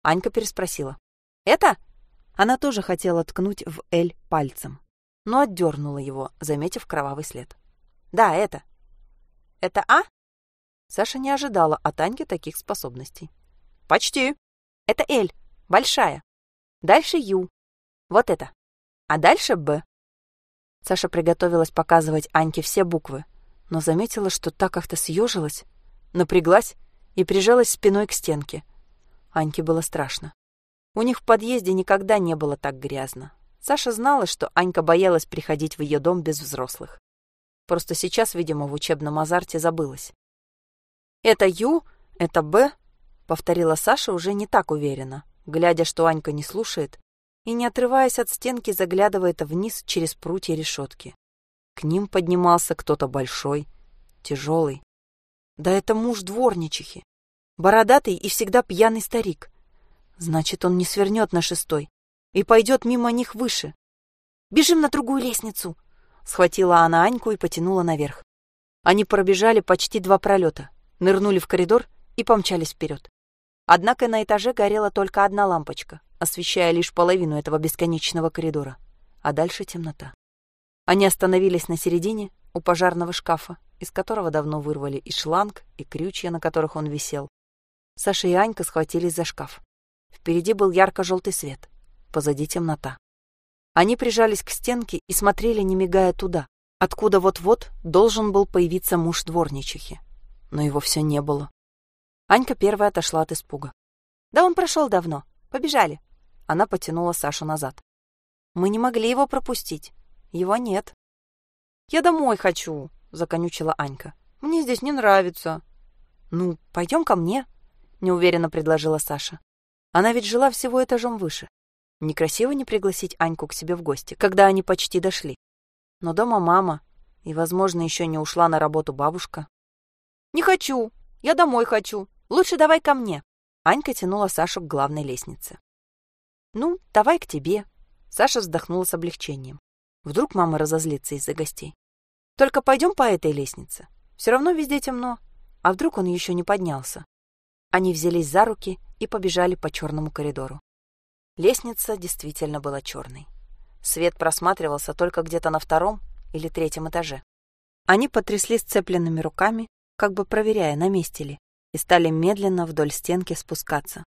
Анька переспросила. «Это?» Она тоже хотела ткнуть в «Л» пальцем, но отдернула его, заметив кровавый след. «Да, это». «Это А?» Саша не ожидала от Аньки таких способностей. Почти. Это Л, большая. Дальше Ю. Вот это. А дальше Б. Саша приготовилась показывать Аньке все буквы, но заметила, что та как-то съежилась, напряглась и прижалась спиной к стенке. Аньке было страшно. У них в подъезде никогда не было так грязно. Саша знала, что Анька боялась приходить в ее дом без взрослых. Просто сейчас, видимо, в учебном азарте забылась. Это Ю, это Б, повторила Саша уже не так уверенно, глядя, что Анька не слушает, и, не отрываясь от стенки, заглядывает вниз через прутья решетки. К ним поднимался кто-то большой, тяжелый. Да это муж дворничихи, бородатый и всегда пьяный старик. Значит, он не свернет на шестой и пойдет мимо них выше. «Бежим на другую лестницу!» Схватила она Аньку и потянула наверх. Они пробежали почти два пролета, нырнули в коридор и помчались вперед. Однако на этаже горела только одна лампочка, освещая лишь половину этого бесконечного коридора, а дальше темнота. Они остановились на середине, у пожарного шкафа, из которого давно вырвали и шланг, и крючья, на которых он висел. Саша и Анька схватились за шкаф. Впереди был ярко-желтый свет, позади темнота. Они прижались к стенке и смотрели, не мигая туда, откуда вот-вот должен был появиться муж дворничихи. Но его все не было. Анька первая отошла от испуга. «Да он прошел давно. Побежали». Она потянула Сашу назад. «Мы не могли его пропустить. Его нет». «Я домой хочу», — законючила Анька. «Мне здесь не нравится». «Ну, пойдем ко мне», — неуверенно предложила Саша. Она ведь жила всего этажом выше. Некрасиво не пригласить Аньку к себе в гости, когда они почти дошли. Но дома мама, и, возможно, еще не ушла на работу бабушка. «Не хочу! Я домой хочу!» Лучше давай ко мне. Анька тянула Сашу к главной лестнице. Ну, давай к тебе. Саша вздохнула с облегчением. Вдруг мама разозлится из-за гостей. Только пойдем по этой лестнице. Все равно везде темно. А вдруг он еще не поднялся? Они взялись за руки и побежали по черному коридору. Лестница действительно была черной. Свет просматривался только где-то на втором или третьем этаже. Они потрясли сцепленными руками, как бы проверяя, на месте ли, и стали медленно вдоль стенки спускаться.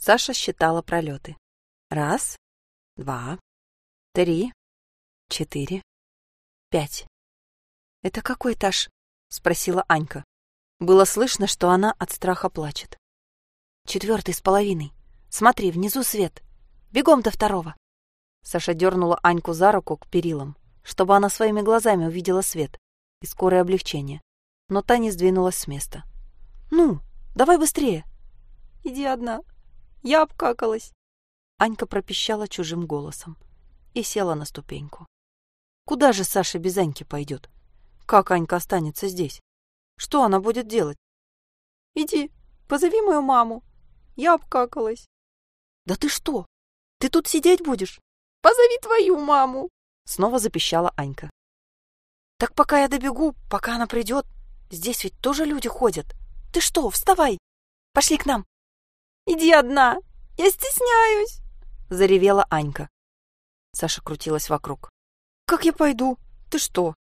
Саша считала пролеты. Раз, два, три, четыре, пять. «Это какой этаж?» — спросила Анька. Было слышно, что она от страха плачет. «Четвертый с половиной. Смотри, внизу свет. Бегом до второго». Саша дернула Аньку за руку к перилам, чтобы она своими глазами увидела свет и скорое облегчение, но та не сдвинулась с места. «Ну, давай быстрее!» «Иди одна. Я обкакалась!» Анька пропищала чужим голосом и села на ступеньку. «Куда же Саша без Аньки пойдет? Как Анька останется здесь? Что она будет делать?» «Иди, позови мою маму. Я обкакалась». «Да ты что? Ты тут сидеть будешь? Позови твою маму!» Снова запищала Анька. «Так пока я добегу, пока она придет, здесь ведь тоже люди ходят. Ты что, вставай! Пошли к нам!» «Иди одна! Я стесняюсь!» — заревела Анька. Саша крутилась вокруг. «Как я пойду? Ты что?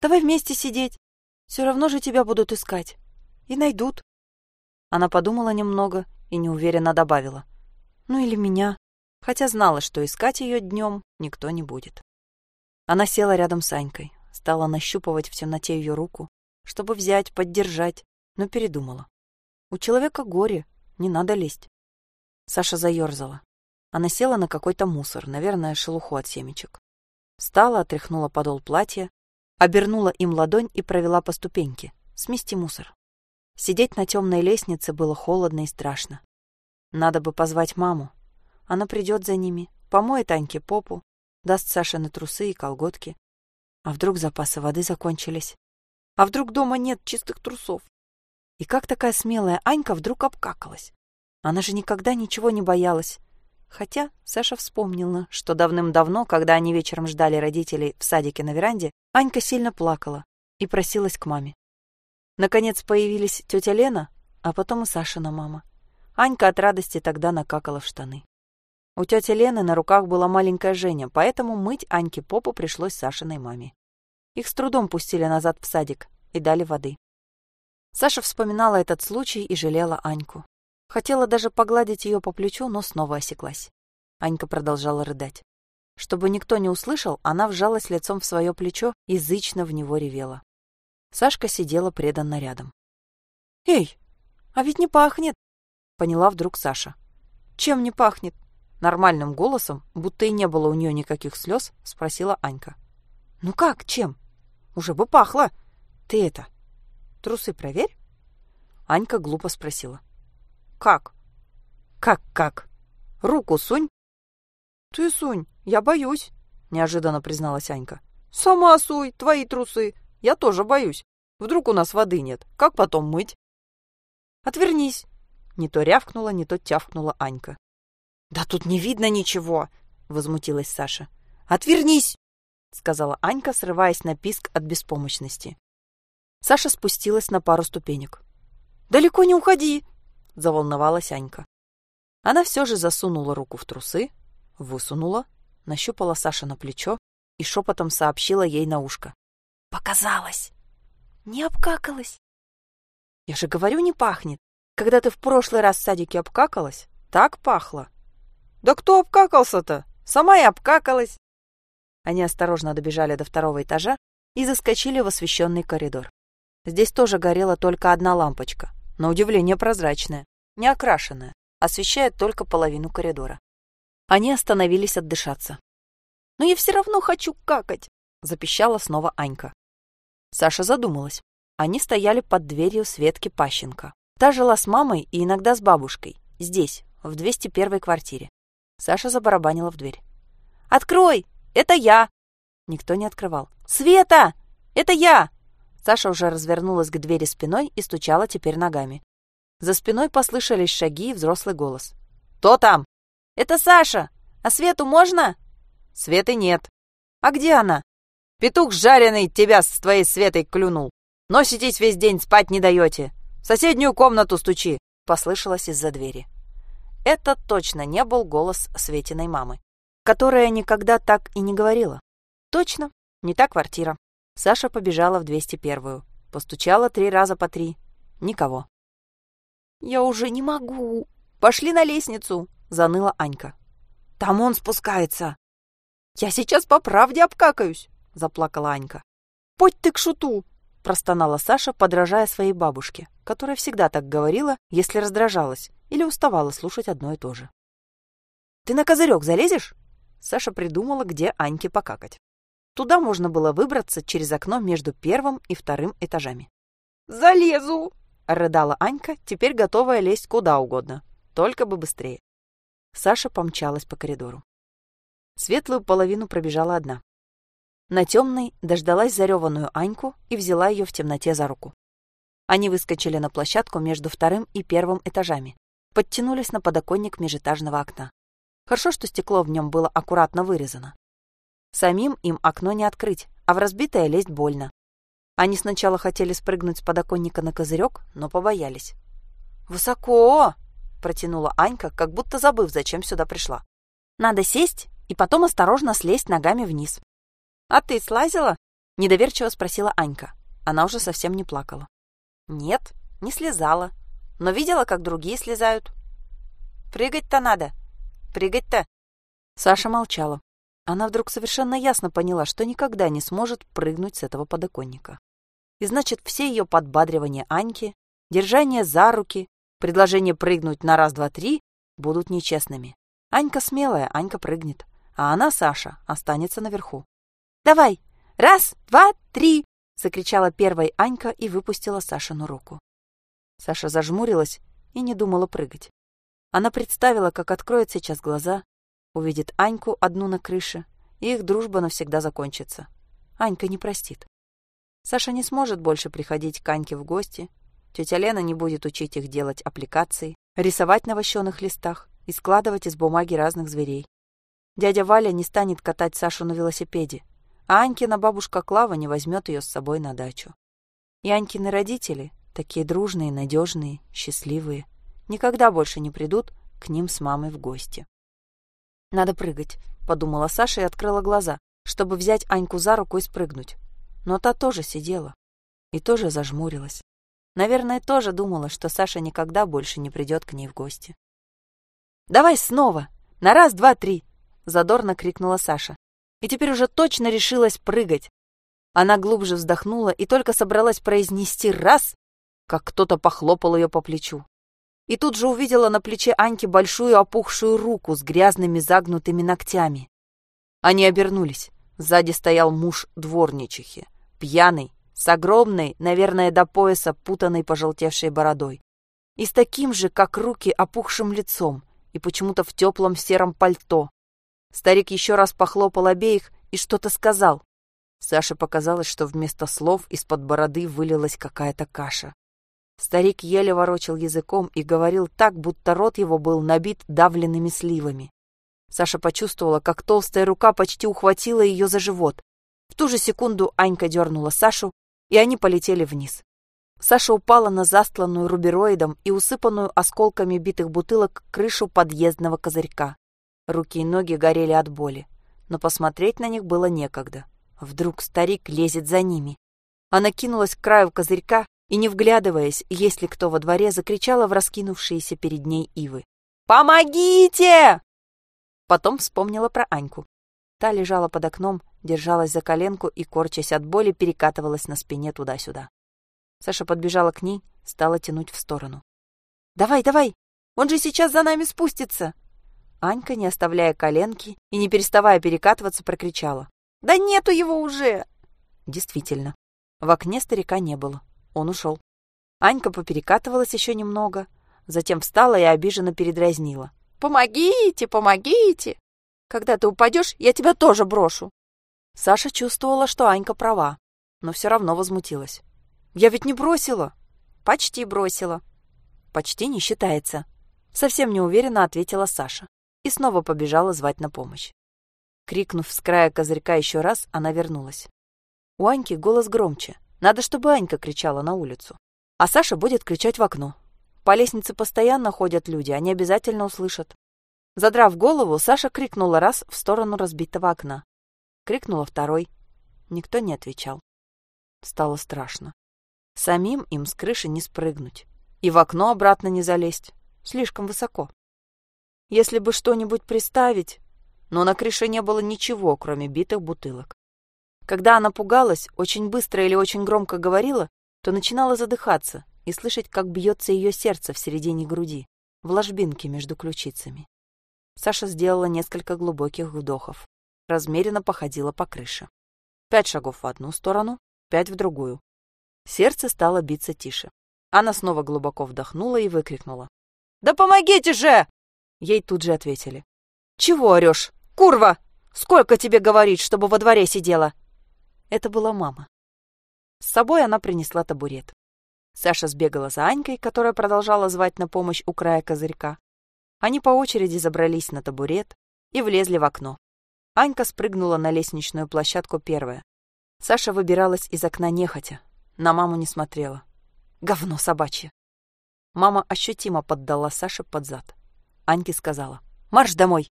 Давай вместе сидеть. Все равно же тебя будут искать. И найдут». Она подумала немного и неуверенно добавила. «Ну или меня». Хотя знала, что искать ее днем никто не будет. Она села рядом с Анькой, стала нащупывать в темноте ее руку, чтобы взять, поддержать, но передумала. У человека горе, не надо лезть. Саша заерзала. Она села на какой-то мусор, наверное, шелуху от семечек. Встала, отряхнула подол платья, обернула им ладонь и провела по ступеньке. Смести мусор. Сидеть на темной лестнице было холодно и страшно. Надо бы позвать маму. Она придет за ними, помоет Аньке попу, даст Саше на трусы и колготки. А вдруг запасы воды закончились? А вдруг дома нет чистых трусов? И как такая смелая Анька вдруг обкакалась? Она же никогда ничего не боялась. Хотя Саша вспомнила, что давным-давно, когда они вечером ждали родителей в садике на веранде, Анька сильно плакала и просилась к маме. Наконец появились тетя Лена, а потом и Сашина мама. Анька от радости тогда накакала в штаны. У тети Лены на руках была маленькая Женя, поэтому мыть Аньке попу пришлось Сашиной маме. Их с трудом пустили назад в садик и дали воды. Саша вспоминала этот случай и жалела Аньку. Хотела даже погладить ее по плечу, но снова осеклась. Анька продолжала рыдать. Чтобы никто не услышал, она вжалась лицом в свое плечо и зычно в него ревела. Сашка сидела преданно рядом. «Эй, а ведь не пахнет!» — поняла вдруг Саша. «Чем не пахнет?» Нормальным голосом, будто и не было у нее никаких слез, спросила Анька. «Ну как, чем? Уже бы пахло! Ты это, трусы проверь?» Анька глупо спросила. Как? Как-как? Руку сунь. Ты сунь, я боюсь, неожиданно призналась Анька. Сама суй, твои трусы. Я тоже боюсь. Вдруг у нас воды нет. Как потом мыть? Отвернись. Не то рявкнула, не то тявкнула Анька. Да тут не видно ничего, возмутилась Саша. Отвернись, сказала Анька, срываясь на писк от беспомощности. Саша спустилась на пару ступенек. Далеко не уходи, заволновалась Анька. Она все же засунула руку в трусы, высунула, нащупала Саша на плечо и шепотом сообщила ей на ушко. «Показалось! Не обкакалась!» «Я же говорю, не пахнет. Когда ты в прошлый раз в садике обкакалась, так пахло». «Да кто обкакался-то? Сама и обкакалась!» Они осторожно добежали до второго этажа и заскочили в освещенный коридор. Здесь тоже горела только одна лампочка, на удивление прозрачная, не окрашенная, освещает только половину коридора. Они остановились отдышаться. «Но я все равно хочу какать!» — запищала снова Анька. Саша задумалась. Они стояли под дверью Светки Пащенко. Та жила с мамой и иногда с бабушкой. Здесь, в 201 квартире. Саша забарабанила в дверь. «Открой! Это я!» Никто не открывал. «Света! Это я!» Саша уже развернулась к двери спиной и стучала теперь ногами. За спиной послышались шаги и взрослый голос. «Кто там?» «Это Саша! А Свету можно?» «Светы нет». «А где она?» «Петух жареный тебя с твоей Светой клюнул. Носитесь весь день, спать не даете. В соседнюю комнату стучи!» Послышалось из-за двери. Это точно не был голос Светиной мамы, которая никогда так и не говорила. Точно, не та квартира. Саша побежала в 201-ю. Постучала три раза по три. Никого. «Я уже не могу. Пошли на лестницу!» — заныла Анька. «Там он спускается!» «Я сейчас по правде обкакаюсь!» — заплакала Анька. «Подь ты к шуту!» — простонала Саша, подражая своей бабушке, которая всегда так говорила, если раздражалась или уставала слушать одно и то же. «Ты на козырек залезешь?» Саша придумала, где Аньке покакать. Туда можно было выбраться через окно между первым и вторым этажами. «Залезу!» — рыдала Анька, теперь готовая лезть куда угодно, только бы быстрее. Саша помчалась по коридору. Светлую половину пробежала одна. На темной дождалась зареванную Аньку и взяла ее в темноте за руку. Они выскочили на площадку между вторым и первым этажами, подтянулись на подоконник межэтажного окна. Хорошо, что стекло в нем было аккуратно вырезано. Самим им окно не открыть, а в разбитое лезть больно. Они сначала хотели спрыгнуть с подоконника на козырек, но побоялись. «Высоко!» — протянула Анька, как будто забыв, зачем сюда пришла. «Надо сесть и потом осторожно слезть ногами вниз». «А ты слазила?» — недоверчиво спросила Анька. Она уже совсем не плакала. «Нет, не слезала, но видела, как другие слезают». «Прыгать-то надо! Прыгать-то!» Саша молчала. Она вдруг совершенно ясно поняла, что никогда не сможет прыгнуть с этого подоконника. И значит, все ее подбадривания Аньки, держание за руки, предложение прыгнуть на раз, два, три будут нечестными. Анька смелая, Анька прыгнет, а она, Саша, останется наверху. «Давай! Раз, два, три!» — закричала первой Анька и выпустила Сашину руку. Саша зажмурилась и не думала прыгать. Она представила, как откроет сейчас глаза, увидит Аньку одну на крыше, и их дружба навсегда закончится. Анька не простит. Саша не сможет больше приходить к Аньке в гости, тетя Лена не будет учить их делать аппликации, рисовать на вощеных листах и складывать из бумаги разных зверей. Дядя Валя не станет катать Сашу на велосипеде, а Анькина бабушка Клава не возьмет ее с собой на дачу. И Анькины родители, такие дружные, надежные, счастливые, никогда больше не придут к ним с мамой в гости. «Надо прыгать», — подумала Саша и открыла глаза, чтобы взять Аньку за руку и спрыгнуть. Но та тоже сидела и тоже зажмурилась. Наверное, тоже думала, что Саша никогда больше не придет к ней в гости. «Давай снова! На раз, два, три!» — задорно крикнула Саша. И теперь уже точно решилась прыгать. Она глубже вздохнула и только собралась произнести «раз», как кто-то похлопал ее по плечу. И тут же увидела на плече Аньки большую опухшую руку с грязными загнутыми ногтями. Они обернулись. Сзади стоял муж дворничихи, пьяный, с огромной, наверное, до пояса путанной пожелтевшей бородой. И с таким же, как руки, опухшим лицом и почему-то в теплом сером пальто. Старик еще раз похлопал обеих и что-то сказал. Саше показалось, что вместо слов из-под бороды вылилась какая-то каша. Старик еле ворочал языком и говорил так, будто рот его был набит давленными сливами. Саша почувствовала, как толстая рука почти ухватила ее за живот. В ту же секунду Анька дернула Сашу, и они полетели вниз. Саша упала на застланную рубероидом и усыпанную осколками битых бутылок крышу подъездного козырька. Руки и ноги горели от боли, но посмотреть на них было некогда. Вдруг старик лезет за ними. Она кинулась к краю козырька и, не вглядываясь, есть ли кто во дворе, закричала в раскинувшиеся перед ней ивы. «Помогите!» Потом вспомнила про Аньку. Та лежала под окном, держалась за коленку и, корчась от боли, перекатывалась на спине туда-сюда. Саша подбежала к ней, стала тянуть в сторону. «Давай, давай! Он же сейчас за нами спустится!» Анька, не оставляя коленки и не переставая перекатываться, прокричала. «Да нету его уже!» Действительно, в окне старика не было. Он ушел. Анька поперекатывалась еще немного, затем встала и обиженно передразнила. «Помогите, помогите! Когда ты упадешь, я тебя тоже брошу!» Саша чувствовала, что Анька права, но все равно возмутилась. «Я ведь не бросила!» «Почти бросила!» «Почти не считается!» Совсем неуверенно ответила Саша и снова побежала звать на помощь. Крикнув с края козырька еще раз, она вернулась. У Аньки голос громче, надо, чтобы Анька кричала на улицу. А Саша будет кричать в окно. По лестнице постоянно ходят люди, они обязательно услышат. Задрав голову, Саша крикнула раз в сторону разбитого окна. Крикнула второй. Никто не отвечал. Стало страшно. Самим им с крыши не спрыгнуть. И в окно обратно не залезть. Слишком высоко. Если бы что-нибудь приставить... Но на крыше не было ничего, кроме битых бутылок. Когда она пугалась, очень быстро или очень громко говорила, то начинала задыхаться и слышать, как бьется ее сердце в середине груди, в ложбинке между ключицами. Саша сделала несколько глубоких вдохов. Размеренно походила по крыше. Пять шагов в одну сторону, пять в другую. Сердце стало биться тише. Она снова глубоко вдохнула и выкрикнула. «Да помогите же!» Ей тут же ответили. «Чего орешь? Курва! Сколько тебе говорить, чтобы во дворе сидела? Это была мама. С собой она принесла табурет. Саша сбегала за Анькой, которая продолжала звать на помощь у края козырька. Они по очереди забрались на табурет и влезли в окно. Анька спрыгнула на лестничную площадку первая. Саша выбиралась из окна нехотя, на маму не смотрела. Говно собачье. Мама ощутимо поддала Саше под зад. Аньке сказала «Марш домой!»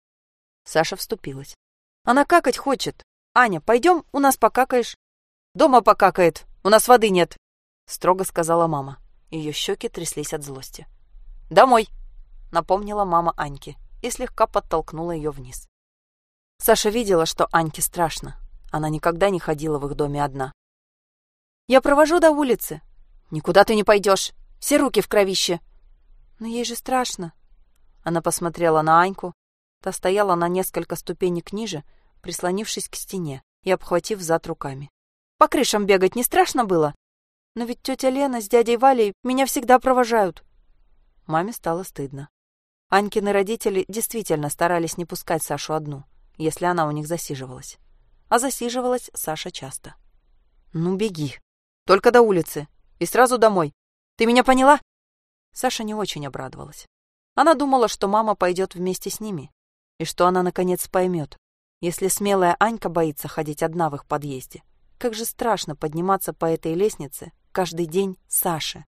Саша вступилась. «Она какать хочет, «Аня, пойдем, у нас покакаешь». «Дома покакает, у нас воды нет», — строго сказала мама. Ее щеки тряслись от злости. «Домой», — напомнила мама Аньке и слегка подтолкнула ее вниз. Саша видела, что Аньке страшно. Она никогда не ходила в их доме одна. «Я провожу до улицы». «Никуда ты не пойдешь. Все руки в кровище». «Но ей же страшно». Она посмотрела на Аньку. Та стояла на несколько ступенек ниже, прислонившись к стене и обхватив зад руками. «По крышам бегать не страшно было? Но ведь тетя Лена с дядей Валей меня всегда провожают». Маме стало стыдно. Анькины родители действительно старались не пускать Сашу одну, если она у них засиживалась. А засиживалась Саша часто. «Ну, беги. Только до улицы. И сразу домой. Ты меня поняла?» Саша не очень обрадовалась. Она думала, что мама пойдет вместе с ними, и что она наконец поймет, если смелая Анька боится ходить одна в их подъезде, как же страшно подниматься по этой лестнице каждый день Саше.